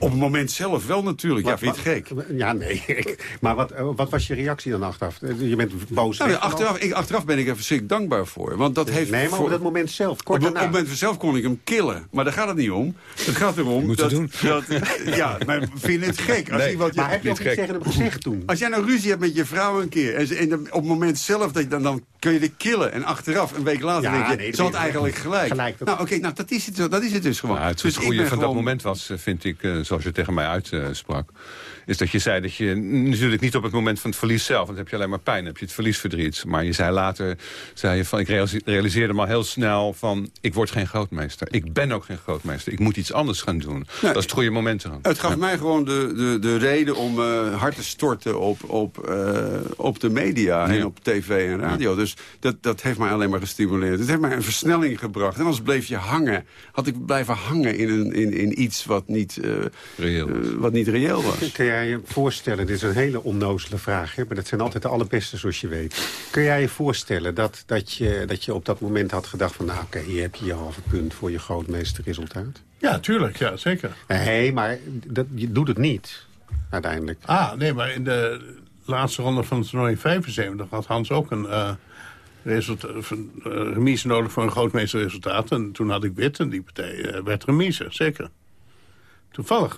Op het moment zelf wel natuurlijk. ja, vind je het gek? Ja, nee. *laughs* maar wat, eh, wat was je reactie dan achteraf? Je bent boos. Nou, ja, achteraf, ik, achteraf ben ik er verschrikkelijk dankbaar voor. Want dat heeft Nee, maar voor, op dat moment zelf, op, kort op het daarna. moment zelf kon ik hem killen. Maar daar gaat het niet om. Het gaat erom moet dat, het dat... *laughs* Ja, maar vind je het gek? Als Nee, iemand je- Maar heb je ook niet iets gek. tegen hem gezegd toen? Als jij nou ruzie hebt met je vrouw een keer... en, ze- en op het moment zelf, dat je dan, dan kun je de killen. En achteraf, een week later, Ja, denk je... nee, dat ze had is- eigenlijk gelijk. gelijk, dat- Nou, oké, nou, dat, is het, dat is het dus gewoon. Nou, het dus goede ben van dat moment was, eh, vind ik, eh, zoals je tegen mij uitsprak... is dat je zei dat je natuurlijk niet op het moment van het verlies zelf... want dan heb je alleen maar pijn, dan heb je het verliesverdriet. Maar je zei later, zei je van, ik realise- realiseerde me al heel snel van... ik word geen grootmeester. Ik ben ook geen grootmeester. Ik moet iets anders gaan doen. dat is het goede moment eran. Het gaf mij gewoon de, de, de reden om eh, hard te storten op, op, eh, op de media en op tv en radio. Dus dat, dat heeft mij alleen maar gestimuleerd. Het heeft mij een versnelling gebracht. En anders bleef je hangen. Had ik blijven hangen in, een, in, in iets wat niet, eh, Reëel. wat niet reëel was. *laughs* Kun jij je voorstellen, dit is een hele onnozele vraag... Hè, maar dat zijn altijd de allerbeste, zoals je weet. Kun jij je voorstellen dat, dat, je, dat je op dat moment had gedacht van... nou, oké, hier heb je je halve punt voor je grootmeesterresultaat? Ja, tuurlijk, ja, zeker. Nee, maar dat, je doet het niet, uiteindelijk. Ah, nee, maar in de laatste ronde van het toernooi 75 had Hans ook een eh, remise nodig voor een grootmeesterresultaat. En toen had ik wit en die partij eh, werd remise, zeker. Toevallig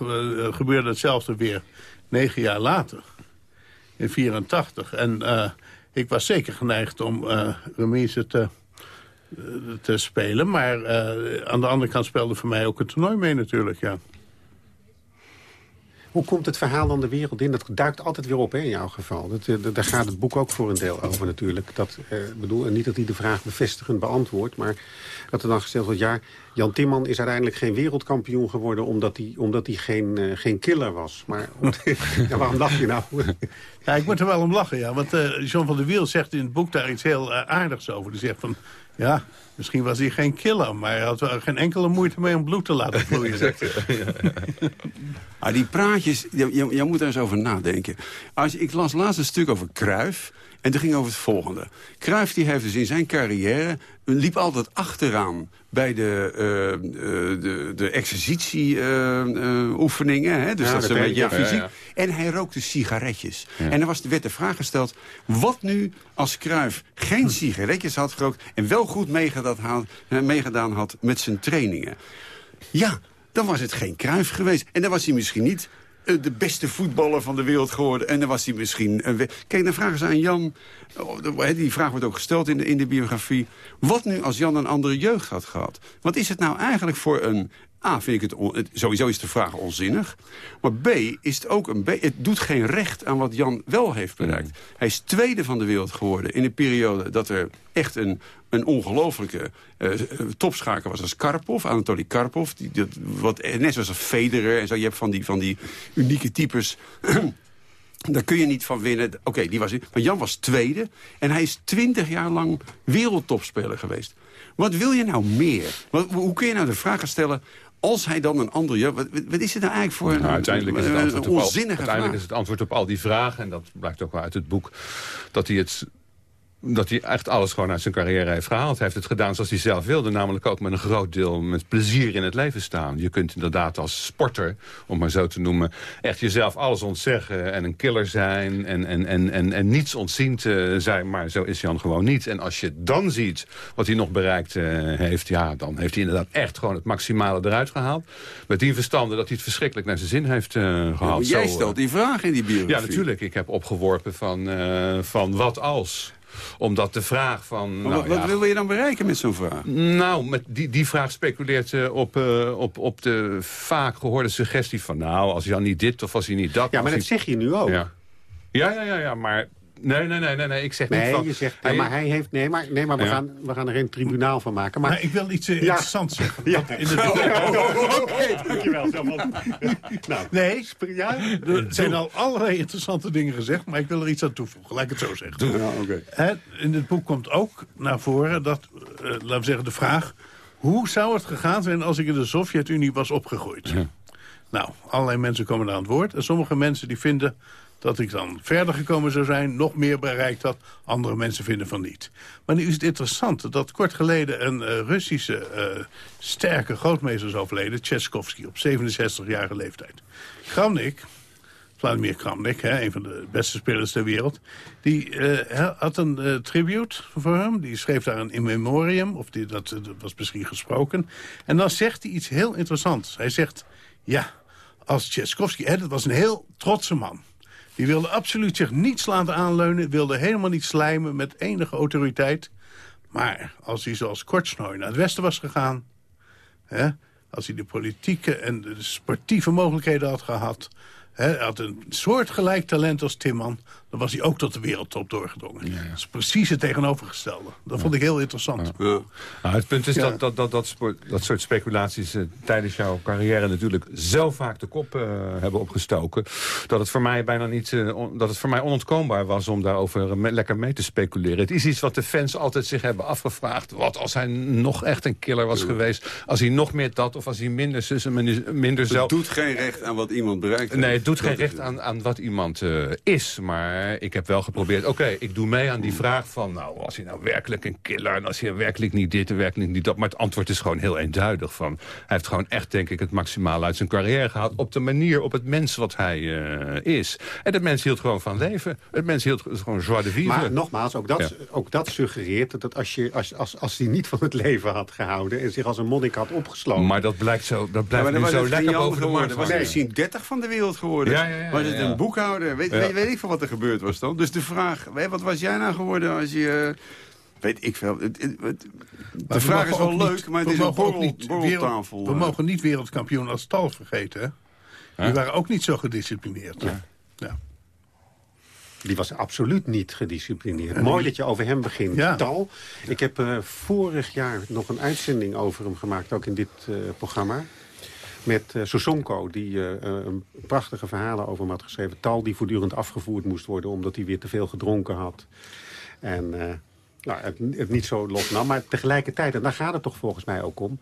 gebeurde hetzelfde weer negen jaar later, in 84. En eh, ik was zeker geneigd om eh remise te, eh, te spelen. Maar aan de andere kant speelde voor mij ook het toernooi mee natuurlijk, ja. Hoe komt het verhaal dan de wereld in? Dat duikt altijd weer op hè, in jouw geval. Dat, eh, daar gaat het boek ook voor een deel over natuurlijk. Dat, eh, bedoel, en niet dat hij de vraag bevestigend beantwoordt... maar dat er dan gezegd wordt... ja, Jan Timman is uiteindelijk geen wereldkampioen geworden... omdat hij, omdat hij geen, eh, geen killer was. Maar *laughs* ja, waarom dacht je nou? Ja, ik moet er wel om lachen, ja. Want eh John van der Wiel zegt in het boek daar iets heel aardigs over. Die zegt van, ja, misschien was hij geen killer... maar hij had wel geen enkele moeite mee om bloed te laten vloeien. Ah, *laughs* die praatjes, je, je, moet er eens over nadenken. Als, ik las laatst een stuk over Cruijff. En het ging over het volgende. Cruijff die heeft dus in zijn carrière... liep altijd achteraan bij de, eh eh, de, de exercitie-oefeningen. hè? dus Ja, dat dat is een beetje ja. fysiek. Ja, En hij rookte sigaretjes. En er was, werd de vraag gesteld... wat nu als Cruijff geen sigaretjes had gerookt... en wel goed meegedaan had, eh, meegedaan had met zijn trainingen? Ja, dan was het geen Kruif geweest. En dan was hij misschien niet eh, de beste voetballer van de wereld geworden. En dan was hij misschien... Een we- Kijk, dan vragen ze aan Jan... oh, Die vraag wordt ook gesteld in de, in de biografie. Wat nu als Jan een andere jeugd had gehad? Wat is het nou eigenlijk voor een... A, vind ik het, on- het- sowieso is de vraag onzinnig. Maar B, is het ook een... B, het doet geen recht aan wat Jan wel heeft bereikt. Hij is tweede van de wereld geworden in een periode dat er echt een, een ongelofelijke eh, eh, topschaker was als Karpov, Anatoly Karpov. Die, dat, wat, net zoals een Federer en zo. Je hebt van die, van die unieke types... *clears throat* Daar kun je niet van winnen. Oké, die was Maar Jan was tweede. En hij is twintig jaar lang wereldtopspeler geweest. Wat wil je nou meer? Wat, hoe kun je nou de vraag stellen... als hij dan een ander... Ja, wat, wat is het nou eigenlijk voor Nou, een, uiteindelijk is het een antwoord, op al, onzinnige uiteindelijk vraag? is het antwoord op al die vragen... en dat blijkt ook wel uit het boek... dat hij het dat hij echt alles gewoon uit zijn carrière heeft gehaald. Hij heeft het gedaan zoals hij zelf wilde. Namelijk ook met een groot deel met plezier in het leven staan. Je kunt inderdaad als sporter, om maar zo te noemen... echt jezelf alles ontzeggen en een killer zijn... en, en, en, en, en niets ontziend zijn. Maar zo is Jan gewoon niet. En als je dan ziet wat hij nog bereikt eh, heeft... ja, dan heeft hij inderdaad echt gewoon het maximale eruit gehaald. Met die verstande dat hij het verschrikkelijk naar zijn zin heeft eh, Ja, gehaald. jij eh, stelt die vraag in die biografie. ja, natuurlijk. Ik heb opgeworpen van, van wat als omdat de vraag van... Maar nou, wat, ja, wat wil je dan bereiken met zo'n vraag? nou, met die, die vraag speculeert eh, op, eh, op, op de vaak gehoorde suggestie van... nou, als hij dan niet dit of als hij niet dat... Ja, maar dat hij- zeg je nu ook. Ja. Ja, ja, ja, ja, maar... Nee, nee, nee, nee, nee. Ik zeg niet Nee, van... je zegt, hij- ja, maar hij heeft... Nee, maar, nee, maar we, Ja. gaan, we gaan er geen tribunaal van maken. Maar, Maar ik wil iets eh, interessants zeggen. Ja. Want in het *laughs* Oké, dankjewel. Zo, want- nou, Nee, ja? er zijn al allerlei interessante dingen gezegd... maar ik wil er iets aan toevoegen, laat ik het zo zeggen. Ja, oké. Hè, in het boek komt ook naar voren dat, eh, laten we zeggen, de vraag... hoe zou het gegaan zijn als ik in de Sovjet-Unie was opgegroeid? Nou, allerlei mensen komen daar aan het woord. En sommige mensen die vinden dat ik dan verder gekomen zou zijn, nog meer bereikt had. Andere mensen vinden van niet. Maar nu is het interessant dat kort geleden een uh, Russische uh, sterke grootmeester is overleden, Tchaikovsky, op 67-jarige leeftijd. Kramnik, Vladimir Kramnik, hè, een van de beste spelers ter wereld... die uh, had een tribute voor hem. Die schreef daar een in memoriam, of die, dat, dat was misschien gesproken. En dan zegt hij iets heel interessants. Hij zegt, ja, als Tchaikovsky... Hè, dat was een heel trotse man. Die wilde absoluut zich niet laten aanleunen... wilde helemaal niet slijmen met enige autoriteit. Maar als hij zoals Kortsnooi naar het westen was gegaan... Hè, als hij de politieke en de sportieve mogelijkheden had gehad... Hij had een soortgelijk talent als Timman. Dan was hij ook tot de wereldtop doorgedrongen. Ja, Dat is precies het tegenovergestelde. Dat vond ik heel interessant. Nou, het punt is dat, dat, dat, dat, sport, dat soort speculaties uh, tijdens jouw carrière natuurlijk zo vaak de kop uh, hebben opgestoken. Dat het voor mij bijna niet, uh, on, dat het voor mij onontkoombaar was om daarover me, lekker mee te speculeren. Het is iets wat de fans altijd zich hebben afgevraagd. Wat als hij nog echt een killer was geweest? Als hij nog meer dat of als hij minder zus en minder zo. Het doet geen recht aan wat iemand bereikt. Nee, het doet geen recht aan, aan wat iemand is. Maar ik heb wel geprobeerd... oké, ik doe mee aan die vraag van... nou, was hij nou werkelijk een killer... en als hij werkelijk niet dit en werkelijk niet dat... maar het antwoord is gewoon heel eenduidig. Van, hij heeft gewoon echt, denk ik, het maximale uit zijn carrière gehaald... op de manier, op het mens wat hij uh, is. En het mens hield gewoon van leven. Het mens hield gewoon joie de vivre. Maar nogmaals, ook dat, ja. ook dat suggereert... dat als, je, als, als, als hij niet van het leven had gehouden... en zich als een monnik had opgesloten... Maar dat blijkt zo, dat blijft ja, nu zo lekker boven de markt. was hij misschien 30 van de wereld geworden. Ja, ja, ja, was het een boekhouder? Weet, weet, weet ik van wat er gebeurd was dan? Dus de vraag, wat was jij nou geworden als je... Weet ik veel. De vraag is wel leuk, niet, maar het is een borrel, niet borreltafel. Wereld, we mogen niet wereldkampioen als tal vergeten, hè? Die huh? waren ook niet zo gedisciplineerd. Ja. ja. Die was absoluut niet gedisciplineerd. Mooi dat je over hem begint. Ja. Tal. Ik heb uh, vorig jaar nog een uitzending over hem gemaakt, ook in dit uh, programma met uh, die uh, een prachtige verhalen over hem had geschreven. Tal die voortdurend afgevoerd moest worden omdat hij weer te veel gedronken had. En nou, het, het, niet zo los nam. Maar tegelijkertijd, en daar gaat het toch volgens mij ook om...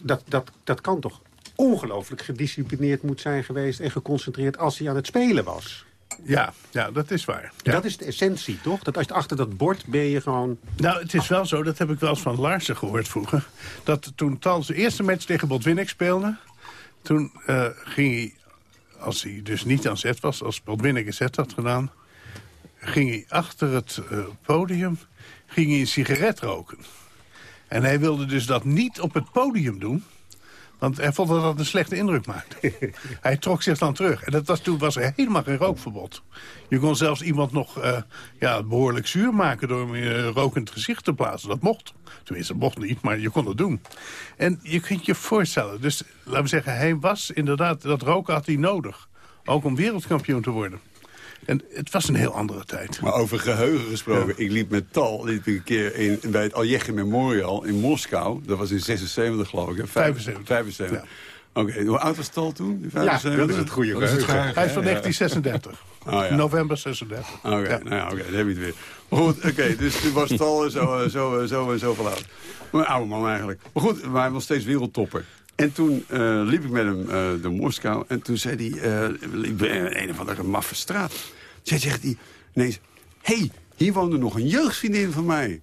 dat, dat, dat kan toch ongelooflijk gedisciplineerd moet zijn geweest... en geconcentreerd als hij aan het spelen was. Ja, ja, dat is waar. Ja. Dat is de essentie, toch? Dat als je achter dat bord ben je gewoon... Nou, het is wel zo, dat heb ik wel eens van Larsen gehoord vroeger... dat toen Tal zijn eerste match tegen Botwinnik speelde... toen uh, ging hij, als hij dus niet aan zet was... als Botwinnik een zet had gedaan... ging hij achter het uh, podium ging hij een sigaret roken. En hij wilde dus dat niet op het podium doen... Want hij vond dat dat een slechte indruk maakte. *laughs* hij trok zich dan terug. En dat was, toen was er helemaal geen rookverbod. Je kon zelfs iemand nog uh, ja, behoorlijk zuur maken... door hem rook in het gezicht te plaatsen. Dat mocht. Tenminste, dat mocht niet, maar je kon het doen. En je kunt je voorstellen. Dus laten we zeggen, hij was inderdaad... dat roken had hij nodig. Ook om wereldkampioen te worden. En het was een heel andere tijd. Maar over geheugen gesproken. Ja. Ik liep met Tal liep ik een keer in, bij het Aljeche Memorial in Moskou. Dat was in 76 geloof ik. 75. 75. Ja. Oké, okay. hoe oud was Tal toen? 75? Ja, dat is het goede geheugen. Hij is van 1936. Oh, ja. November 36. Oké, okay. ja. nou ja, okay, dan heb je het weer. Maar goed, oké, okay, dus toen was Tal zo, zo, zo, zo oud. Een oude man eigenlijk. Maar goed, maar hij was steeds wereldtopper. En toen uh, liep ik met hem uh, door Moskou. En toen zei hij, uh, een of andere maffe straat. Zij zegt hij ineens, hé, hey, hier woonde nog een jeugdvriendin van mij.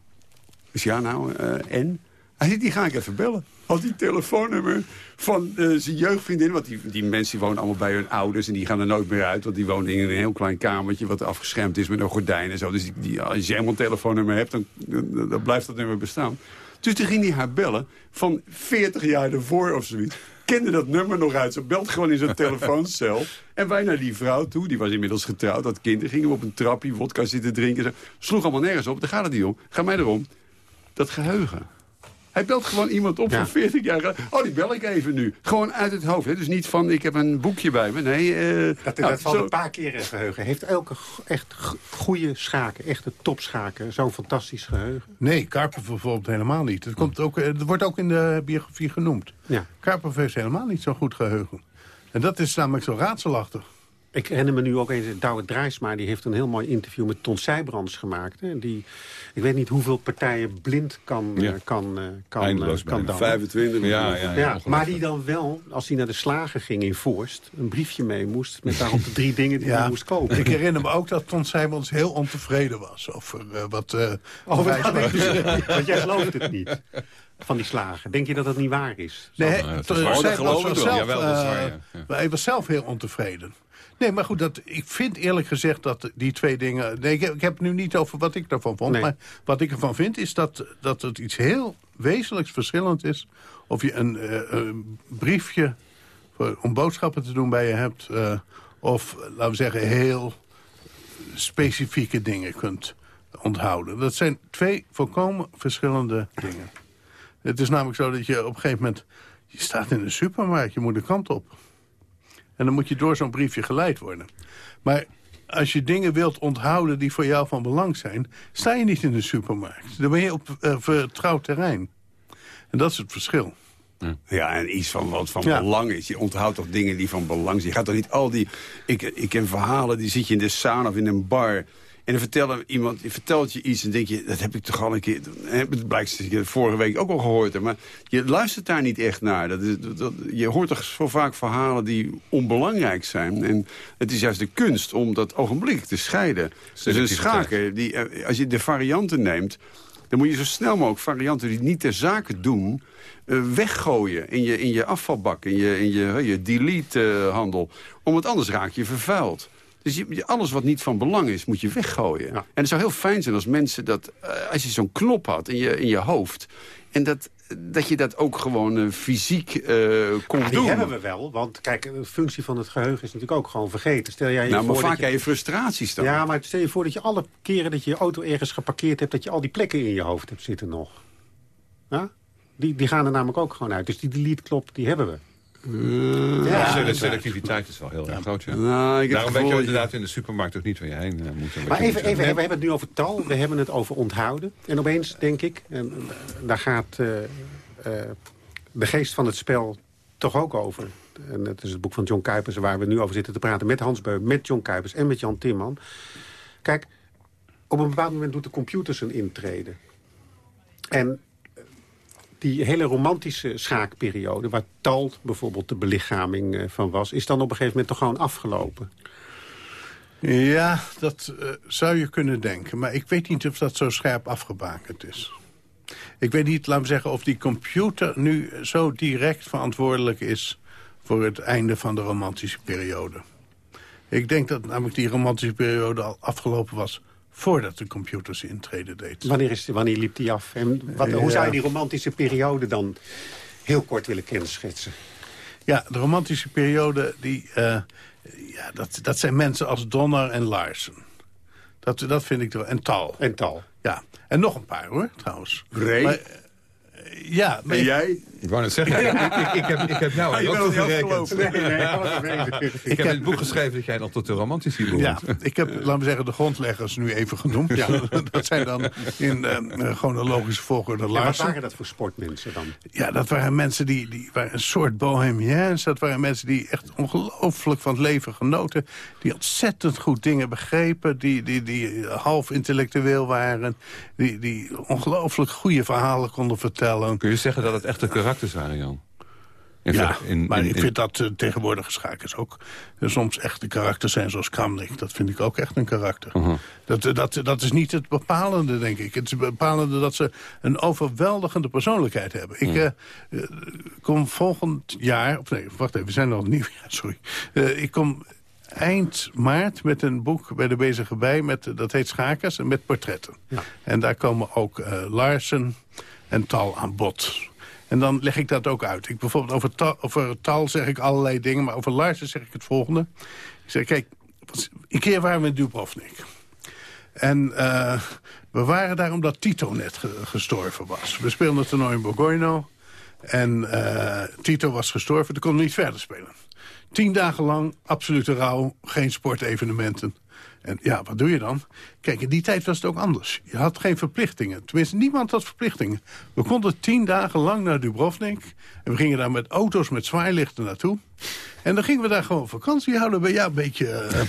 Dus ja, nou, en? Hij zegt, die ga ik even bellen. Had die telefoonnummer van zijn jeugdvriendin. Want die, die mensen die wonen allemaal bij hun ouders. En die gaan er nooit meer uit. Want die wonen in een heel klein kamertje. Wat afgeschermd is met een gordijn en zo. Dus als je helemaal een telefoonnummer hebt. Dan, dan, dan blijft dat nummer bestaan. Dus toen ging hij haar bellen van 40 jaar ervoor of zoiets. Kende dat nummer nog uit. Ze belt gewoon in zijn *laughs* telefooncel. En wij naar die vrouw toe, die was inmiddels getrouwd, dat kind. Dan gingen we op een trapje, vodka zitten drinken. Zo. Sloeg allemaal nergens op, daar gaat het niet om. Ga mij erom. Dat geheugen. Hij belt gewoon iemand op ja. van 40 jaar. Oh, die bel ik even nu. Gewoon uit het hoofd. Hè? Dus niet van, ik heb een boekje bij me. Nee, uh, dat, nou, dat valt zo... een paar keer in geheugen. Heeft elke echt goede schaken, echte topschaken, zo'n fantastisch geheugen? Nee, Karpov bijvoorbeeld helemaal niet. Het, komt ook, het wordt ook in de biografie genoemd. Ja. Karpov heeft helemaal niet zo'n goed geheugen. En dat is namelijk zo raadselachtig. Ik herinner me nu ook eens, Douwe Drijsma... die heeft een heel mooi interview met Ton Seybrands gemaakt. Hè, die, ik weet niet hoeveel partijen blind kan, Ja. eh, kan, eh, kan, Eindeloos eh, kan dammen. 25 Ja, ja, Ja, maar die dan wel, als hij naar de slager ging in Voorst... een briefje mee moest met daarop de drie dingen die hij moest kopen. Ik herinner me ook dat Ton Simons heel ontevreden was over wat... eh Oh, Wijs wat. *laughs* Want jij gelooft het niet, van die slager. Denk je dat dat niet waar is? Nee, Ja, dat is Ton waar. Dat Simons geloof ik was wel. zelf, Jawel, dat is waar, eh, ja. Ja. Hij was zelf heel ontevreden. Nee, maar goed, dat, ik vind eerlijk gezegd dat die twee dingen... Nee, ik, heb, ik heb het nu niet over wat ik daarvan vond. Nee. Maar wat ik ervan vind is dat, dat het iets heel wezenlijks verschillend is... of je een, eh, een briefje voor, om boodschappen te doen bij je hebt... eh, of, laten we zeggen, heel specifieke dingen kunt onthouden. Dat zijn twee volkomen verschillende dingen. Het is namelijk zo dat je op een gegeven moment... je staat in de supermarkt, je moet de kant op. En dan moet je door zo'n briefje geleid worden. Maar als je dingen wilt onthouden die voor jou van belang zijn... sta je niet in de supermarkt. Dan ben je op eh, vertrouwd terrein. En dat is het verschil. Ja, en iets van wat van Ja. belang is. Je onthoudt toch dingen die van belang zijn. Je gaat toch niet al die... Ik, ik ken verhalen, die zit je in de sauna of in een bar... En dan vertelt iemand, vertelt je iets en denk je... dat heb ik toch al een keer... Het blijkt dat je vorige week ook al gehoord hebt. Maar je luistert daar niet echt naar. Dat is, dat, je hoort toch zo vaak verhalen die onbelangrijk zijn. En het is juist de kunst om dat ogenblik te scheiden. Dus een schaker, die, eh, als je de varianten neemt... dan moet je zo snel mogelijk varianten die niet ter zake doen... eh, weggooien in je, in je afvalbak, in je, in je, je delete-handel. Om het anders raak je vervuild. Dus je, alles wat niet van belang is, moet je weggooien. En het zou heel fijn zijn als mensen dat... eh, als je zo'n knop had in je, in je hoofd... en dat, dat je dat ook gewoon eh, fysiek eh kon Die doen. hebben we wel, want kijk, de functie van het geheugen is natuurlijk ook gewoon vergeten. Stel jij je nou, maar voor dat vaak je- heb je frustraties dan. Ja, maar stel je voor dat je alle keren dat je je auto ergens geparkeerd hebt... dat je al die plekken in je hoofd hebt zitten nog. Ja? Die, die gaan er namelijk ook gewoon uit. Dus die delete-klop, die hebben we. Ja, de selectiviteit is wel heel erg groot, ja. Nou, ik Daarom weet je inderdaad in de supermarkt ook niet waar je heen eh, moet. Maar even, even, we hebben het nu over tal, we hebben het over onthouden. En opeens denk ik, en daar gaat eh, eh, de geest van het spel toch ook over. En het is het boek van John Kuipers waar we nu over zitten te praten... met Hans Beu, met John Kuipers en met Jan Timman. Kijk, op een bepaald moment doet de computer zijn intrede. En die hele romantische schaakperiode... waar tal bijvoorbeeld de belichaming eh, van was... is dan op een gegeven moment toch gewoon afgelopen. Ja, dat eh, zou je kunnen denken. Maar ik weet niet of dat zo scherp afgebakend is. Ik weet niet, laten we zeggen, of die computer nu zo direct verantwoordelijk is... voor het einde van de romantische periode. Ik denk dat namelijk die romantische periode al afgelopen was... voordat de computer zijn intrede deed. Wanneer, is, wanneer liep die af? En wat, Hoe Ja. zou je die romantische periode dan heel kort willen kenschetsen? Ja, de romantische periode, die, eh, ja, dat, dat zijn mensen als Donner en Larsen. Dat, dat vind ik er En Tal. En tal. Ja, en nog een paar hoor, trouwens. Ray? Maar, eh, ja, maar En jij? Ik wou net zeggen, ik, ik, ik heb, ik heb nou *laughs* Ah, ook toegerekend. afgelopen. *laughs* Ik heb in het boek geschreven dat jij nog tot de romantici behoort. Ja, ik heb, laten we zeggen, de grondleggers nu even genoemd. *laughs* dat zijn dan in eh, chronologische volgorde En wat waren dat voor sportmensen dan? Ja, dat waren mensen die, die waren een soort bohemiens. Dat waren mensen die echt ongelooflijk van het leven genoten. Die ontzettend goed dingen begrepen. Die, die, die half intellectueel waren. Die, die ongelooflijk goede verhalen konden vertellen. Kun je zeggen dat het echte karakters waren, Jan? In Ja, in- maar ik in- vind dat uh, tegenwoordige schakers ook uh, soms echte karakters zijn zoals Kramnik. Dat vind ik ook echt een karakter. Uh-huh. dat, uh, dat, dat is niet het bepalende, denk ik. Het is bepalende dat ze een overweldigende persoonlijkheid hebben. Ik uh, kom volgend jaar... Of nee, wacht even, we zijn nog nieuw. *laughs* Sorry. Ik kom eind maart met een boek bij de Bezige Bij. Met, dat heet Schakers en met portretten. Ja. En daar komen ook Larsen en Tal aan bod. En dan leg ik dat ook uit. Ik, bijvoorbeeld over, ta over Tal zeg ik allerlei dingen, maar over Larsen zeg ik het volgende. Ik zeg, kijk, een keer waren we in Dubrovnik. En uh, we waren daar omdat Tito net ge gestorven was. We speelden het toernooi in Borgoino. En uh, Tito was gestorven, toen we niet verder spelen. Tien dagen lang, absolute rouw, geen sportevenementen. En ja, wat doe je dan? Kijk, in die tijd was het ook anders. Je had geen verplichtingen. Tenminste, niemand had verplichtingen. We konden tien dagen lang naar Dubrovnik. En we gingen daar met auto's met zwaailichten naartoe. En dan gingen we daar gewoon vakantie houden. Ja, een beetje uh,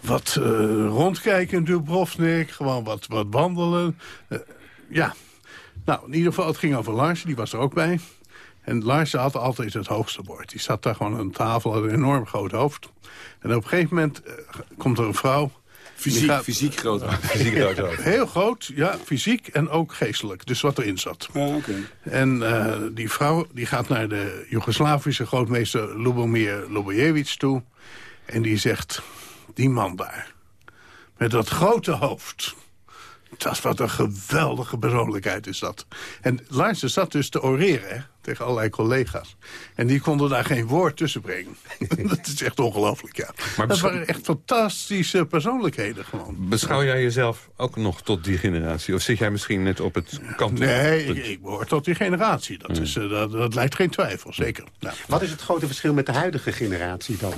wat uh, rondkijken in Dubrovnik. Gewoon wat, wat wandelen. Uh, ja, nou, in ieder geval, het ging over Lars. Die was er ook bij. En Lars had altijd het hoogste bord. Die zat daar gewoon aan tafel, had een enorm groot hoofd. En op een gegeven moment komt er een vrouw Fysiek, gaat, fysiek groot fysiek groot. Heel groot, ja, fysiek en ook geestelijk. Dus wat erin zat. Ah, okay. En uh, die vrouw die gaat naar de Joegoslavische grootmeester Lubomir Lobojevic toe. En die zegt, die man daar, met dat grote hoofd... Dat is wat een geweldige persoonlijkheid is dat. En Larsen zat dus te oreren hè, tegen allerlei collega's. En die konden daar geen woord tussen brengen. *laughs* dat is echt ongelooflijk, ja. Maar dat waren echt fantastische persoonlijkheden gewoon. Beschouw jij jezelf ook nog tot die generatie? Of zit jij misschien net op het kant? Nee, ik, ik behoor tot die generatie. Dat, is, uh, dat, dat lijkt geen twijfel, zeker. Nou. Wat is het grote verschil met de huidige generatie dan?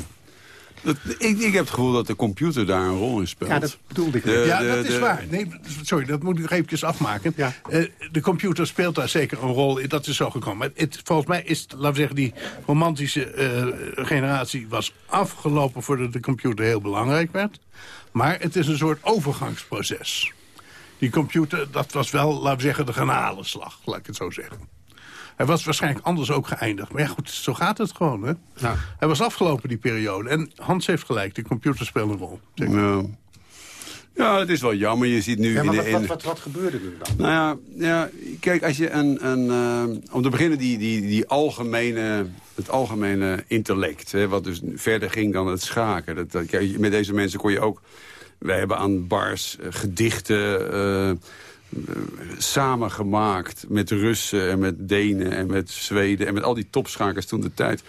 Dat, ik, ik, heb het gevoel dat de computer daar een rol in speelt. Ja, dat bedoelde ik. De, ja, de, dat is waar. Nee, sorry, dat moet ik nog eventjes afmaken. Ja. Uh, de computer speelt daar zeker een rol in. Dat is zo gekomen. Het, volgens mij is, laten we zeggen, die romantische uh, generatie was afgelopen voordat de computer heel belangrijk werd. Maar het is een soort overgangsproces. Die computer, dat was wel, laten we zeggen, de genadeslag, laat ik het zo zeggen. Hij was waarschijnlijk anders ook geëindigd. Maar ja, goed, zo gaat het gewoon, hè? Ja. Hij was afgelopen, die periode. En Hans heeft gelijk, de computer speelt een rol. Ja. ja, het is wel jammer. Je ziet nu... Ja, maar in wat, de, in... wat, wat, wat, gebeurde er dan? Nou ja, ja kijk, als je een... een uh, om te beginnen, die, die, die algemene, het algemene intellect... Hè, wat dus verder ging dan het schaken. Dat, dat, kijk, met deze mensen kon je ook... Wij hebben aan bars uh, gedichten... Uh, samengemaakt met Russen en met Denen en met Zweden... en met al die topschakers toen de tijd.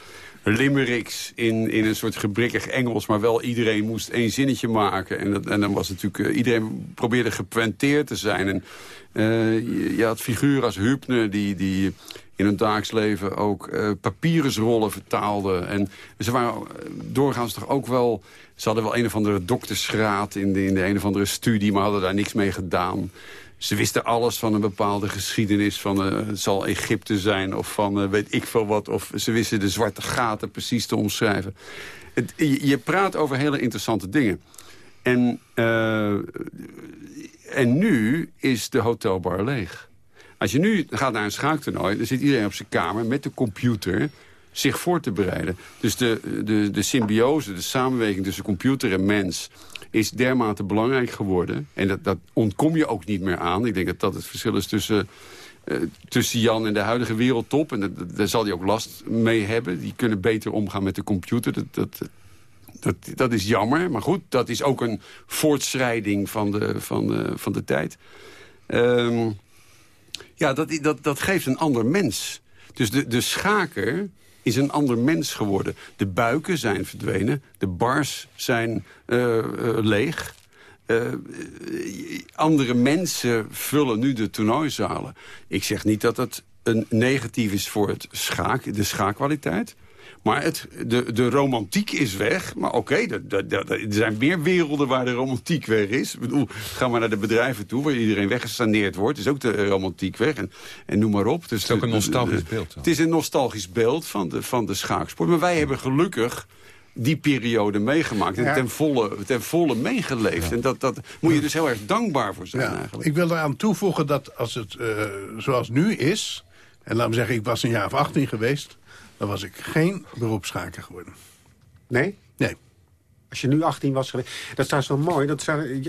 Limericks in, in een soort gebrikkig Engels... maar wel iedereen moest één zinnetje maken. En, dat, en dan was natuurlijk... Uh, iedereen probeerde gepuenteerd te zijn. En uh, je, je, had figuren als Hübner die... die in hun dagelijks leven ook uh, papierensrollen vertaalden. En ze waren doorgaans toch ook wel... Ze hadden wel een of andere doktersgraad in de, in de een of andere studie... maar hadden daar niks mee gedaan. Ze wisten alles van een bepaalde geschiedenis. Van uh, het zal Egypte zijn of van uh, weet ik veel wat. Of ze wisten de zwarte gaten precies te omschrijven. Je, je, praat over hele interessante dingen. En, uh, en nu is de hotelbar leeg. Als je nu gaat naar een schaaktoernooi... dan zit iedereen op zijn kamer met de computer zich voor te bereiden. Dus de, de, de symbiose, de samenwerking tussen computer en mens is dermate belangrijk geworden. En dat, dat ontkom je ook niet meer aan. Ik denk dat dat het verschil is tussen, uh, tussen Jan en de huidige wereldtop. En dat, daar zal hij ook last mee hebben. Die kunnen beter omgaan met de computer. Dat, dat, dat, dat is jammer. Maar goed, dat is ook een voortschrijding van de, van van de tijd. Um, ja, dat, dat, dat geeft een ander mens. Dus de, de schaker is een ander mens geworden. De buiken zijn verdwenen, de bars zijn uh, uh, leeg. Uh, andere mensen vullen nu de toernooizalen. Ik zeg niet dat het een negatief is voor het schaak, de schaakkwaliteit. Maar het, de, de romantiek is weg. Maar oké, okay, er zijn meer werelden waar de romantiek weg is. Ik bedoel, ga maar naar de bedrijven toe... waar iedereen weggesaneerd wordt. is ook de romantiek weg. En, en noem maar op. Dus het is ook een nostalgisch beeld. Het is een nostalgisch beeld van de, van de schaaksport. Maar wij hebben gelukkig die periode meegemaakt. En ja. ten, volle, ten volle meegeleefd. Ja. En dat, dat moet je dus heel erg dankbaar voor zijn ja. eigenlijk. Ik wil eraan toevoegen dat als het uh, zoals nu is... en laten we zeggen, ik was een jaar of 18 geweest dan was ik geen beroepsschaker geworden. Nee? Nee. Als je nu 18 was geweest... Dat staat zo mooi. Dat staat, je,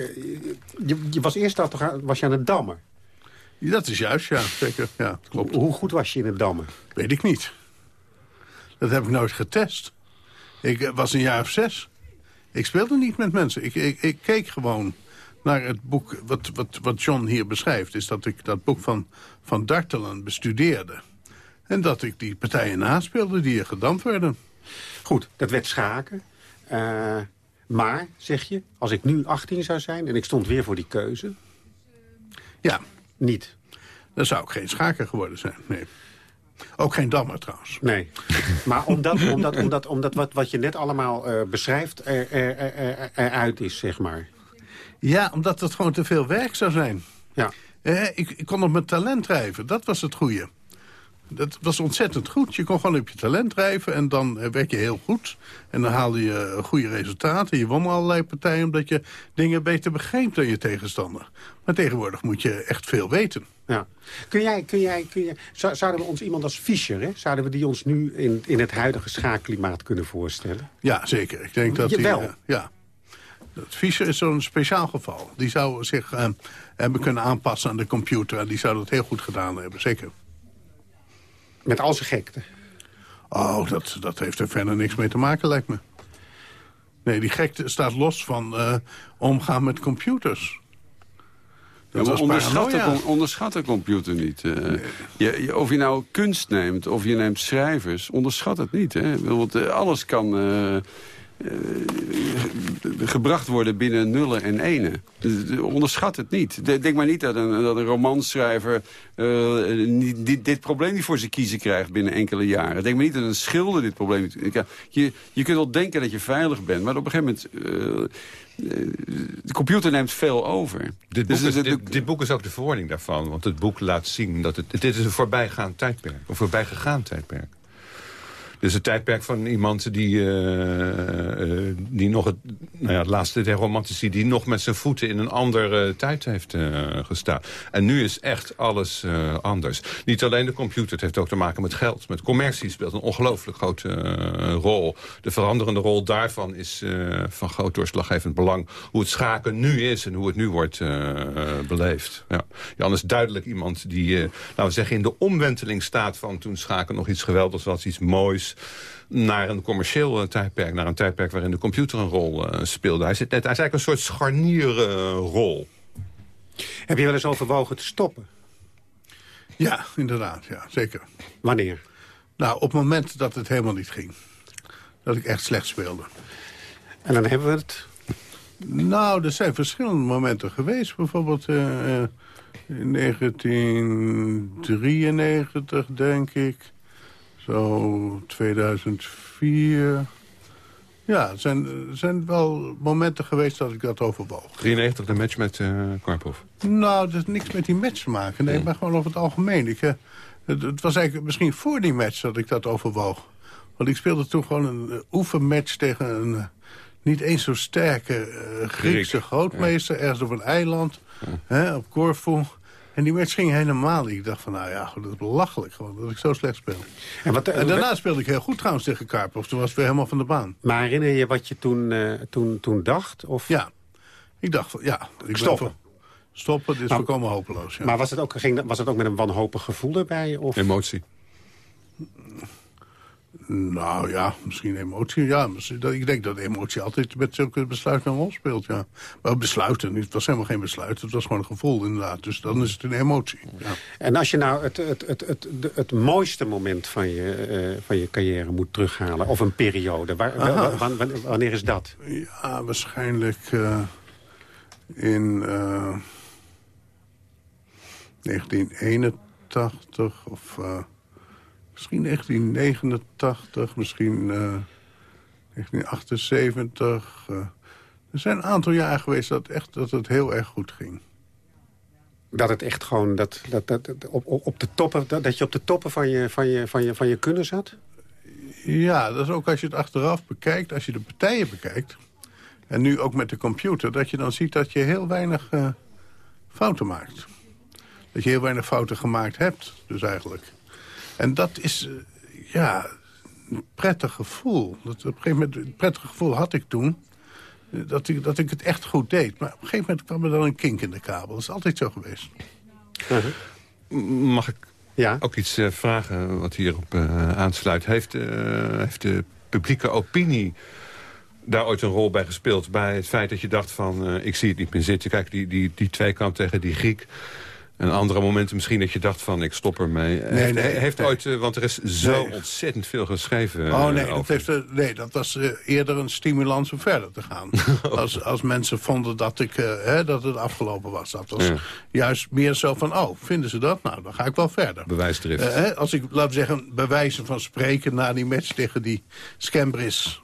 je, je, was eerst al toch, was je aan het dammen. Dat is juist, ja. Zeker. Ja, klopt. Hoe goed was je in het dammen? Weet ik niet. Dat heb ik nooit getest. Ik was een jaar of zes. Ik speelde niet met mensen. Ik, ik, ik keek gewoon naar het boek... Wat, wat, wat John hier beschrijft... is dat ik dat boek van, van Dartelen bestudeerde. En dat ik die partijen naspeelde die er gedampt werden. Goed, dat werd schaken. Uh, maar, zeg je, als ik nu 18 zou zijn en ik stond weer voor die keuze... Ja. Niet. Dan zou ik geen schaker geworden zijn, nee. Ook geen dammer trouwens. Nee. Maar omdat, omdat, omdat, omdat wat, wat je net allemaal uh, beschrijft er, er, er, eruit is, zeg maar. Ja, omdat het gewoon te veel werk zou zijn. Ja. Eh, ik, ik kon op mijn talent drijven, dat was het goede. Dat was ontzettend goed. Je kon gewoon op je talent drijven en dan eh, werd je heel goed. En dan haalde je eh, goede resultaten. Je won allerlei partijen omdat je dingen beter begreep dan je tegenstander. Maar tegenwoordig moet je echt veel weten. Ja. Kun jij, kun jij, kun jij, zouden we ons iemand als Fischer, hè, zouden we die ons nu in, in het huidige schaakklimaat kunnen voorstellen? Ja, zeker. Ik denk dat die, Jawel. eh, ja. Dat Fischer is zo'n speciaal geval. Die zou zich hebben kunnen aanpassen aan de computer. En die zou dat heel goed gedaan hebben, zeker. Met al zijn gekte. Oh, dat, dat heeft er verder niks mee te maken, lijkt me. Nee, die gekte staat los van eh, omgaan met computers. Ja, Dat maar was onderschat, de, onderschat de computer niet. eh. je, je- of je nou kunst neemt of je neemt schrijvers, onderschat het niet. Hè? Want eh, alles kan gebracht worden binnen nullen en enen. Eh, Onderschat het niet. De- Denk maar niet dat een, dat een romanschrijver eh, niet, dit, dit probleem niet voor zijn kiezen krijgt binnen enkele jaren. Denk maar niet dat een schilder dit probleem niet... Je, je kunt wel denken dat je veilig bent, maar op een gegeven moment... eh, eh, de computer neemt veel over. Dit boek, Dus is, de- dit, dit boek is ook de verwoording daarvan. Want het boek laat zien dat het, dit is een voorbijgaand tijdperk. Een voorbijgegaan tijdperk. Is het tijdperk van iemand die, eh, eh, die nog het, nou ja, het laatste der romantici... die nog met zijn voeten in een andere tijd heeft eh, gestaan. En nu is echt alles eh, anders. Niet alleen de computer, het heeft ook te maken met geld. Met commercie speelt een ongelooflijk grote eh, rol. De veranderende rol daarvan is eh, van groot doorslaggevend belang... hoe het schaken nu is en hoe het nu wordt eh, beleefd. Ja. Jan is duidelijk iemand die, eh, laten we zeggen... in de omwenteling staat van toen schaken nog iets geweldigs was, iets moois naar een commercieel eh, tijdperk. Naar een tijdperk waarin de computer een rol eh, speelde. Hij, zit net, hij is eigenlijk een soort scharnierrol. Heb je wel eens overwogen te stoppen? Ja, inderdaad. Ja, zeker. Wanneer? Nou, op het moment dat het helemaal niet ging. Dat ik echt slecht speelde. En dan hebben we het... Nou, er zijn verschillende momenten geweest. Bijvoorbeeld eh, eh, in 1993, denk ik. Zo 2004. Ja, er zijn, zijn wel momenten geweest dat ik dat overwoog. 93, de match met eh Karpov. Nou, dat heeft niks met die match te maken. Nee, maar gewoon over het algemeen. Ik, eh, het, het was eigenlijk misschien voor die match dat ik dat overwoog. Want ik speelde toen gewoon een oefenmatch tegen een eh, niet eens zo sterke Griekse Griek, grootmeester... ergens op een eiland, hè, op Corfu. En die match ging helemaal niet. Ik dacht van, nou ja, dat is belachelijk gewoon dat ik zo slecht speel. En, wat, En daarna speelde ik heel goed trouwens tegen Karpov. Toen was het weer helemaal van de baan. Maar herinner je wat je toen, eh, toen, toen dacht? Of... Ja, ik dacht van, ja... Ik ben Stoppen. van- Stoppen, dit is Nou, volkomen hopeloos. Ja. Maar was het, ook, ging, was het ook met een wanhopig gevoel erbij? Of? Emotie. Nou ja, misschien emotie. Ja, ik denk dat emotie altijd met zulke besluiten een rol speelt. Ja. Maar besluiten, het was helemaal geen besluit. Het was gewoon een gevoel inderdaad. Dus dan is het een emotie. Ja. En als je nou het, het, het, het, het mooiste moment van je, eh, van je carrière moet terughalen... of een periode, waar, wanneer is dat? Ja, waarschijnlijk eh, in eh, 1981 of eh, misschien 1989, misschien eh, 1978. eh. er zijn een aantal jaren geweest dat, echt, dat het heel erg goed ging. Dat het echt gewoon dat, dat, dat, op op de toppen, dat, dat je op de toppen van je, van, je, van, je, van je kunnen zat? Ja, dat is ook als je het achteraf bekijkt, als je de partijen bekijkt... en nu ook met de computer, dat je dan ziet dat je heel weinig eh, fouten maakt. Dat je heel weinig fouten gemaakt hebt, dus eigenlijk. En dat is, eh, ja, een prettig gevoel. Dat, op een gegeven moment, een prettig gevoel had ik toen... eh, Dat ik, dat ik het echt goed deed. Maar op een gegeven moment kwam er dan een kink in de kabel. Dat is altijd zo geweest. M- Mag ik Ja. ook iets eh, vragen wat hierop eh, aansluit? Heeft, eh, heeft de publieke opinie daar ooit een rol bij gespeeld? Bij het feit dat je dacht van, ik zie het niet meer zitten. Kijk, die, die, die tweekamp tegen die Griek. En andere momenten misschien dat je dacht van, ik stop ermee. heeft, nee, heeft nee. ooit, eh, want er is zo Nee. ontzettend veel geschreven Oh eh, nee, dat, over. heeft, eh, nee, dat was eh, eerder een stimulans om verder te gaan. *laughs* als, als mensen vonden dat, ik, eh, hè, dat het afgelopen was. Dat was Ja. juist meer zo van, oh, vinden ze dat? Nou, dan ga ik wel verder. Bewijsdrift. Eh, hè, als ik, we zeggen, bij wijze van spreken... na die match tegen die Scambris...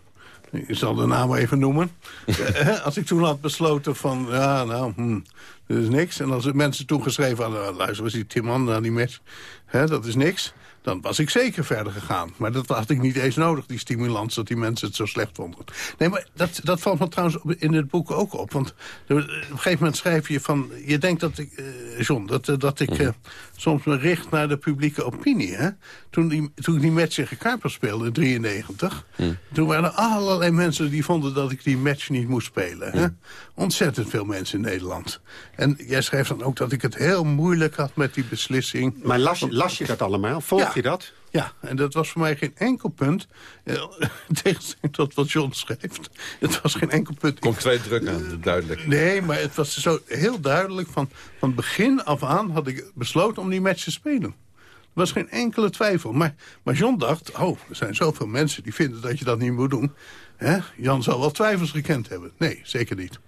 Ik zal de naam even noemen. *laughs* Eh, als ik toen had besloten van, ja, nou, hm, dat is niks. En als mensen toen geschreven hadden, luister, was die Timman, nou, die mes, hè, dat is niks dan was ik zeker verder gegaan. Maar dat had ik niet eens nodig, die stimulans, dat die mensen het zo slecht vonden. Nee, maar dat, dat valt me trouwens in het boek ook op. Want op een gegeven moment schrijf je van... Je denkt dat ik, uh, John, dat, eh, dat ik uh, soms me richt naar de publieke opinie. Hè? Toen, die, toen ik die match in Kuipers speelde in 93... Mm. toen waren er allerlei mensen die vonden dat ik die match niet moest spelen. Hè? Ontzettend veel mensen in Nederland. En jij schrijft dan ook dat ik het heel moeilijk had met die beslissing. Maar las, las je dat allemaal? Volg je dat? Ja, en dat was voor mij geen enkel punt. Eh, *laughs* tegenstelling tot wat John schrijft. Het was geen enkel punt. Komt twee druk aan, duidelijk. Nee, maar het was zo heel duidelijk. Van, van begin af aan had ik besloten om die match te spelen. Er was geen enkele twijfel. Maar, maar John dacht, oh, er zijn zoveel mensen die vinden dat je dat niet moet doen. Hè? Jan zal wel twijfels gekend hebben. Nee, zeker niet.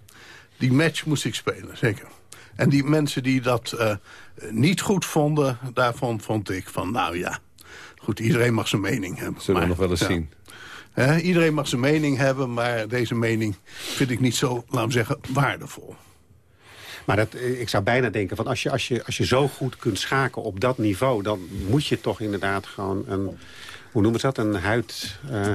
Die match moest ik spelen, zeker. En die mensen die dat uh, niet goed vonden, daarvan vond ik van, nou ja... Goed, iedereen mag zijn mening hebben. Zullen we nog wel eens zien. He, iedereen mag zijn mening hebben, maar deze mening vind ik niet zo, laten we zeggen, waardevol. Maar dat, ik zou bijna denken, van als, je, als, je, als je zo goed kunt schaken op dat niveau... dan moet je toch inderdaad gewoon een, hoe noemen ze dat, een huid... Uh,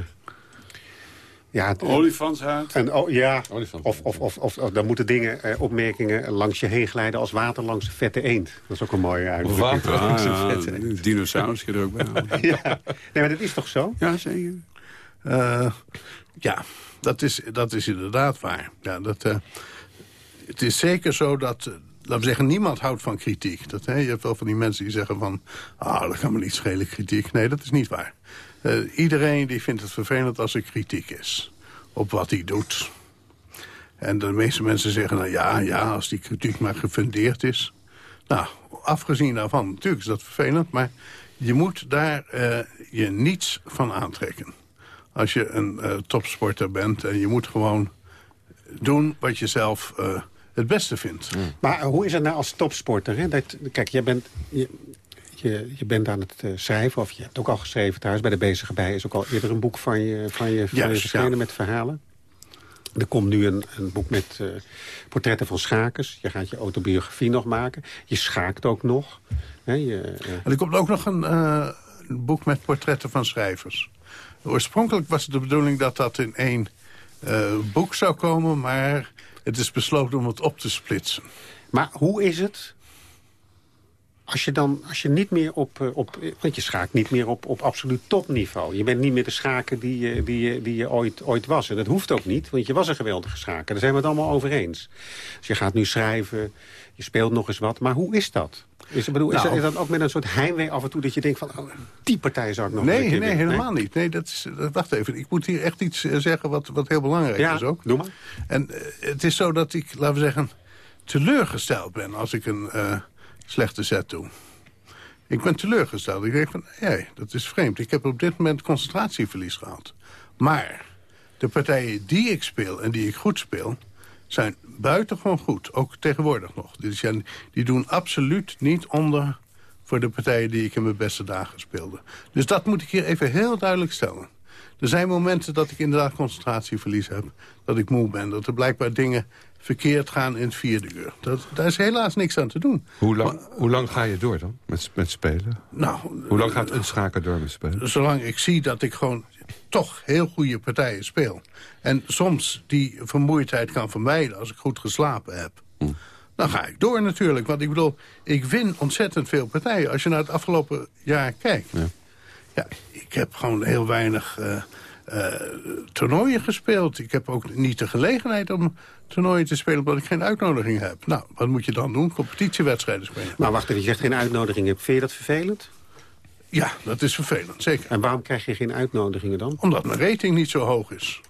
ja, Olifantshuid? En, oh, ja, of, of, of, of, dan moeten dingen, eh, opmerkingen langs je heen glijden... als water langs een vette eend. Dat is ook een mooie uitdrukking. Water langs een *laughs* vette eend. Dinosaurus je er ook bij *laughs* ja. Nee, maar dat is toch zo? Ja, zeker. Uh, ja, dat is, dat is inderdaad waar. Ja, dat, uh, het is zeker zo dat laten we zeggen, niemand houdt van kritiek. Dat, hè, je hebt wel van die mensen die zeggen van... ah, dat kan me niet schelen, kritiek. Nee, dat is niet waar. Uh, iedereen die vindt het vervelend als er kritiek is. Op wat hij doet. En de meeste mensen zeggen, nou ja, ja, als die kritiek maar gefundeerd is. Nou, afgezien daarvan, natuurlijk is dat vervelend... maar je moet daar uh, je niets van aantrekken. Als je een uh, topsporter bent en je moet gewoon doen wat je zelf het beste vindt. Mm. Maar hoe is het nou als topsporter? Hè? Dat, kijk, jij bent, je, je bent aan het uh, schrijven, of je hebt ook al geschreven thuis... bij de Bezige Bij is ook al eerder een boek van je, van je, van je verschenen ja. met verhalen. Er komt nu een, een boek met uh, portretten van schakers. Je gaat je autobiografie nog maken. Je schaakt ook nog. Je, uh... En er komt ook nog een, uh, een, boek met portretten van schrijvers. Oorspronkelijk was het de bedoeling dat dat in één boek zou komen... maar het is besloten om het op te splitsen. Maar hoe is het als je dan, als je niet meer op, op want je schaakt niet meer op, op absoluut topniveau. Je bent niet meer de schaker die je, die je, die je ooit, ooit was. En dat hoeft ook niet, want je was een geweldige schaker. Daar zijn we het allemaal over eens. Dus je gaat nu schrijven, je speelt nog eens wat. Maar hoe is dat? Is, bedoel, nou, is, is, dat ook met een soort heimwee af en toe dat je denkt van... Oh, die partij zou ik nog Nee, nee helemaal nee? niet. Nee, dat is, wacht even, ik moet hier echt iets zeggen wat, wat heel belangrijk ja, is ook. doe maar. En uh, het is zo dat ik, laten we zeggen, teleurgesteld ben als ik een... Uh, slechte zet toe. Ik ben teleurgesteld. Ik denk van, hé, dat is vreemd. Ik heb op dit moment concentratieverlies gehad. Maar de partijen die ik speel en die ik goed speel... zijn buitengewoon goed, ook tegenwoordig nog. Die, zijn, die doen absoluut niet onder voor de partijen die ik in mijn beste dagen speelde. Dus dat moet ik hier even heel duidelijk stellen. Er zijn momenten dat ik inderdaad concentratieverlies heb. Dat ik moe ben. Dat er blijkbaar dingen verkeerd gaan in het vierde uur. Dat, daar is helaas niks aan te doen. Hoe lang, maar, hoe lang ga je door dan met, met spelen? Nou, hoe lang gaat een schaker door met spelen? Zolang ik zie dat ik gewoon toch heel goede partijen speel. En soms die vermoeidheid kan vermijden als ik goed geslapen heb. Hm. Dan ga ik door natuurlijk. Want ik bedoel, ik win ontzettend veel partijen. Als je naar het afgelopen jaar kijkt. Ja, ja ik heb gewoon heel weinig... Uh, uh, toernooien gespeeld. Ik heb ook niet de gelegenheid om toernooien te spelen... omdat ik geen uitnodiging heb. Nou, wat moet je dan doen? Competitiewedstrijden spelen. Maar wacht even, je zegt geen uitnodiging hebt. Vind je dat vervelend? Ja, dat is vervelend, zeker. En waarom krijg je geen uitnodigingen dan? Omdat mijn rating niet zo hoog is.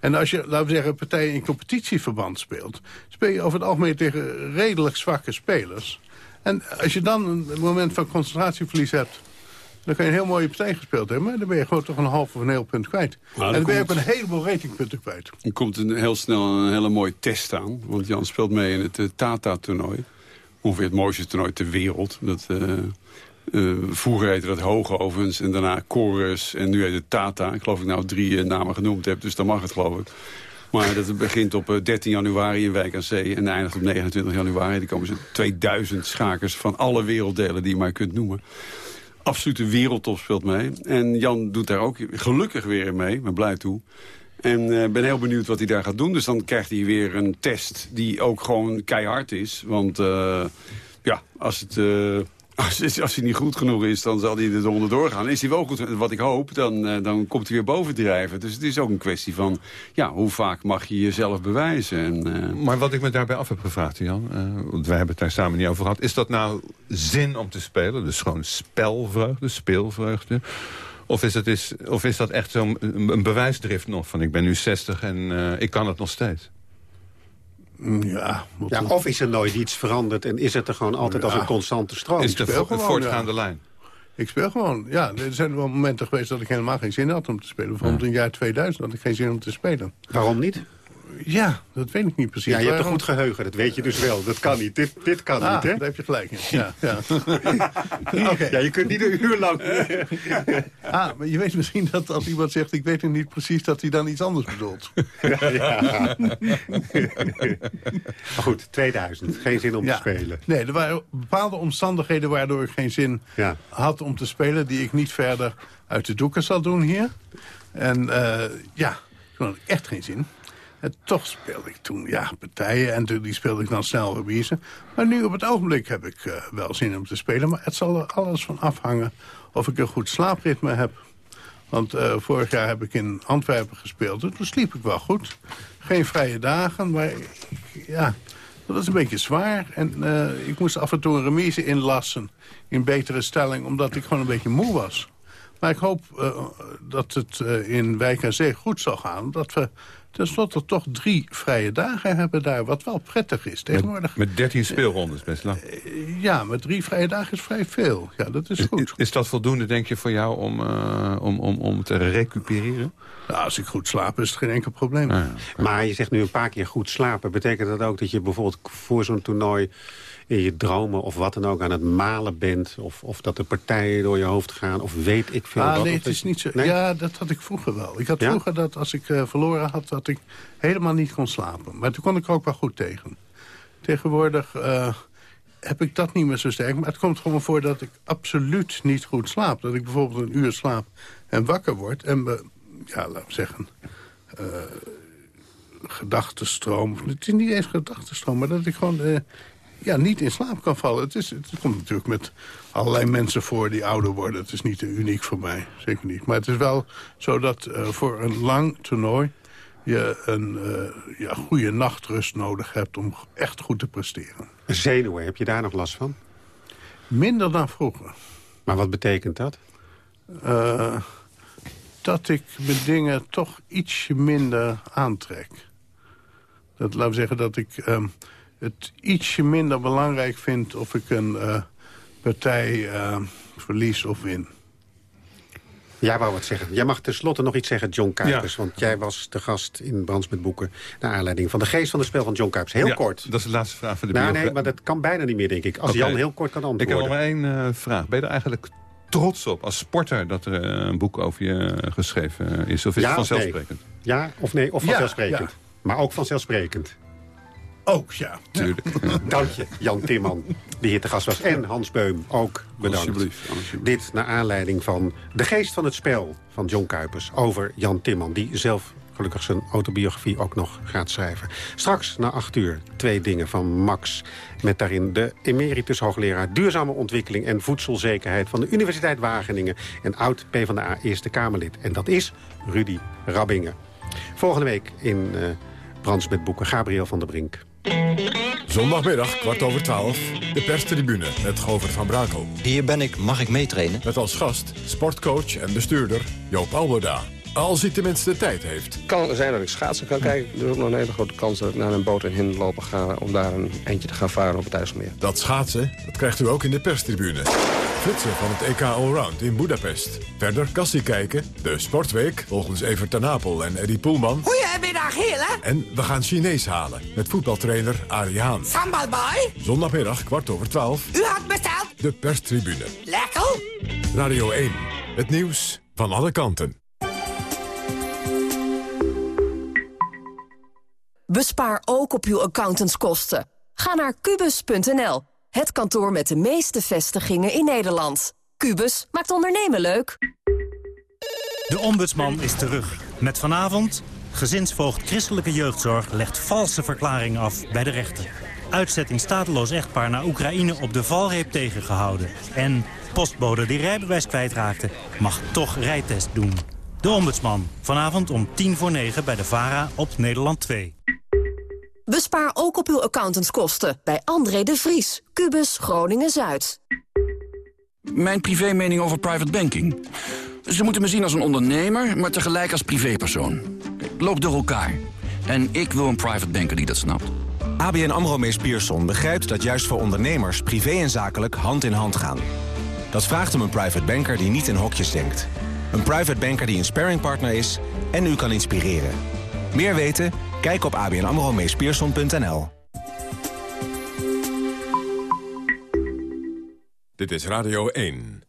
En als je, laten we zeggen, partijen in competitieverband speelt... speel je over het algemeen tegen redelijk zwakke spelers. En als je dan een moment van concentratieverlies hebt... Dan kan je een heel mooie partij gespeeld hebben. Maar dan ben je gewoon toch een half of een heel punt kwijt. Nou, en dan ben je een heleboel ratingpunten kwijt. Er komt een, heel snel een hele mooie test aan. Want Jan speelt mee in het uh, Tata-toernooi. Ongeveer het mooiste toernooi ter wereld. Dat, uh, Uh, vroeger heette dat Hoogovens en daarna Chorus en nu heet het Tata. Ik geloof dat ik nou drie namen genoemd heb, dus dan mag het geloof ik. Maar dat begint op 13 januari in Wijk aan Zee en eindigt op 29 januari. Er komen ze 2000 schakers van alle werelddelen die je maar kunt noemen absolute wereldtop speelt mee. En Jan doet daar ook gelukkig weer mee, ben blij toe. En uh, ben heel benieuwd wat hij daar gaat doen. Dus dan krijgt hij weer een test die ook gewoon keihard is. Want uh, ja, als het... Uh, *laughs* als, als hij niet goed genoeg is, dan zal hij er onderdoor gaan. Is hij wel goed, wat ik hoop, dan, dan komt hij weer bovendrijven. Dus het is ook een kwestie van, ja, hoe vaak mag je jezelf bewijzen? En. Maar wat ik me daarbij af heb gevraagd, Jan, want wij hebben het daar samen niet over gehad. Is dat nou zin om te spelen? Dus gewoon spelvreugde, speelvreugde? Of is, het is, of is dat echt zo'n een bewijsdrift nog? Van ik ben nu 60 en ik kan het nog steeds. Mm, ja, ja, of is er nooit iets veranderd en is het er gewoon altijd ja. als een constante stroom? Is het een voortgaande ja. lijn? Ik speel gewoon, ja. Er zijn wel momenten geweest dat ik helemaal geen zin had om te spelen. Bijvoorbeeld in het jaar 2000 had ik geen zin om te spelen. Waarom niet? Ja, dat weet ik niet precies. Ja, je hebt een goed geheugen, dat weet je dus wel. Dat kan niet, dit, dit kan ah, niet, hè? daar heb je gelijk in. Ja, ja. *laughs* okay. ja, je kunt niet een uur lang... *laughs* ah, maar je weet misschien dat als iemand zegt... ik weet het niet precies, dat hij dan iets anders bedoelt. *laughs* ja, maar goed, 2000, geen zin om te spelen. Nee, er waren bepaalde omstandigheden waardoor ik geen zin had om te spelen... die ik niet verder uit de doeken zal doen hier. En uh, ja, toen had ik echt geen zin. En toch speelde ik toen ja, partijen en die speelde ik dan snel verwiezen. Maar nu op het ogenblik heb ik uh, wel zin om te spelen. Maar het zal er alles van afhangen of ik een goed slaapritme heb. Want uh, vorig jaar heb ik in Antwerpen gespeeld. En toen sliep ik wel goed. Geen vrije dagen, maar ja, dat was een beetje zwaar. En uh, ik moest af en toe een remise inlassen in betere stelling... omdat ik gewoon een beetje moe was. Maar ik hoop dat het in Wijk en Zee goed zal gaan. Dat we tenslotte toch drie vrije dagen hebben daar, wat wel prettig is tegenwoordig. Met, met 13 speelrondes, best lang. Ja, met drie vrije dagen is vrij veel. Ja, dat is goed. Is, is dat voldoende, denk je, voor jou om, uh, om, om, om te recupereren? Nou, als ik goed slaap is het geen enkel probleem. Ah, ja. Maar je zegt nu een paar keer goed slapen. Betekent dat ook dat je bijvoorbeeld voor zo'n toernooi in je dromen of wat dan ook aan het malen bent... of, of dat de partijen door je hoofd gaan, of weet ik veel ah, wat. Nee, het is niet zo. Nee? Ja, dat had ik vroeger wel. Ik had ja? vroeger dat als ik uh, verloren had, dat ik helemaal niet kon slapen. Maar toen kon ik er ook wel goed tegen. Tegenwoordig uh, heb ik dat niet meer zo sterk. Maar het komt gewoon voor dat ik absoluut niet goed slaap. Dat ik bijvoorbeeld een uur slaap en wakker word... en ja, we zeggen... Uh, gedachtenstroom. Het is niet eens gedachtenstroom, maar dat ik gewoon ja, niet in slaap kan vallen. Het, is, het komt natuurlijk met allerlei mensen voor die ouder worden. Het is niet uniek voor mij, zeker niet. Maar het is wel zo dat uh, voor een lang toernooi... je een uh, ja, goede nachtrust nodig hebt om echt goed te presteren. Zenuwen, heb je daar nog last van? Minder dan vroeger. Maar wat betekent dat? Uh, dat ik me dingen toch ietsje minder aantrek. Dat, laten we zeggen dat ik... Um, het ietsje minder belangrijk vind of ik een uh, partij uh, verlies of win. Jij wou wat zeggen. Jij mag tenslotte nog iets zeggen, John Kuipers. Ja. Want jij was de gast in Brands met Boeken... naar aanleiding van de geest van het spel van John Kuipers. Heel ja, kort. Dat is de laatste vraag van de nou, Nee, maar dat kan bijna niet meer, denk ik. Als okay. Jan heel kort kan antwoorden. Ik heb nog maar één uh, vraag. Ben je er eigenlijk trots op als sporter... dat er een boek over je geschreven is? Of is ja, het vanzelfsprekend? Nee. Ja of nee, of vanzelfsprekend. Ja, maar ook vanzelfsprekend. Ook, ja. Tuurlijk. Dank je, Jan Timman, die hier te gast was. En Hans Beum, ook bedankt. Alsjeblieft, alsjeblieft. Dit naar aanleiding van De Geest van het Spel van John Kuipers... over Jan Timman, die zelf gelukkig zijn autobiografie ook nog gaat schrijven. Straks na acht uur twee dingen van Max. Met daarin de emeritus hoogleraar duurzame ontwikkeling en voedselzekerheid... van de Universiteit Wageningen en oud PvdA Eerste Kamerlid. En dat is Rudy Rabbingen. Volgende week in uh, Brands met Boeken Gabriel van der Brink. Zondagmiddag, kwart over twaalf, de perstribune met Govert van Brakel. Hier ben ik, mag ik meetrainen? Met als gast sportcoach en bestuurder Joop Alboda. Als hij tenminste de tijd heeft. Het kan zijn dat ik schaatsen kan kijken. Er is ook nog een hele grote kans dat ik naar een boot in lopen ga... om daar een eindje te gaan varen op het IJsselmeer. Dat schaatsen, dat krijgt u ook in de perstribune. Flitsen van het EK Allround in Budapest. Verder kassie kijken, de Sportweek volgens Evert ten Apel en Eddie Poelman. Goedemiddag, heren. En we gaan Chinees halen met voetbaltrainer Arie Haan. Sambal boy. Zondagmiddag, kwart over twaalf. U had besteld de perstribune. Lekker! Radio 1, het nieuws van alle kanten. Bespaar ook op uw accountantskosten. Ga naar kubus.nl, het kantoor met de meeste vestigingen in Nederland. Kubus maakt ondernemen leuk. De ombudsman is terug. Met vanavond... gezinsvoogd christelijke jeugdzorg legt valse verklaringen af bij de rechter. Uitzetting stateloos echtpaar naar Oekraïne op de valreep tegengehouden. En postbode die rijbewijs kwijtraakte mag toch rijtest doen. De ombudsman. Vanavond om tien voor negen bij de VARA op Nederland 2. Bespaar ook op uw accountantskosten bij André de Vries. Kubus Groningen-Zuid. Mijn privé mening over private banking. Ze moeten me zien als een ondernemer, maar tegelijk als privépersoon. Loop door elkaar. En ik wil een private banker die dat snapt. ABN AMRO Mees Pierson begrijpt dat juist voor ondernemers... privé en zakelijk hand in hand gaan. Dat vraagt om een private banker die niet in hokjes denkt. Een private banker die een sparringpartner is en u kan inspireren. Meer weten? Kijk op abnamromeespierson.nl. Dit is Radio 1.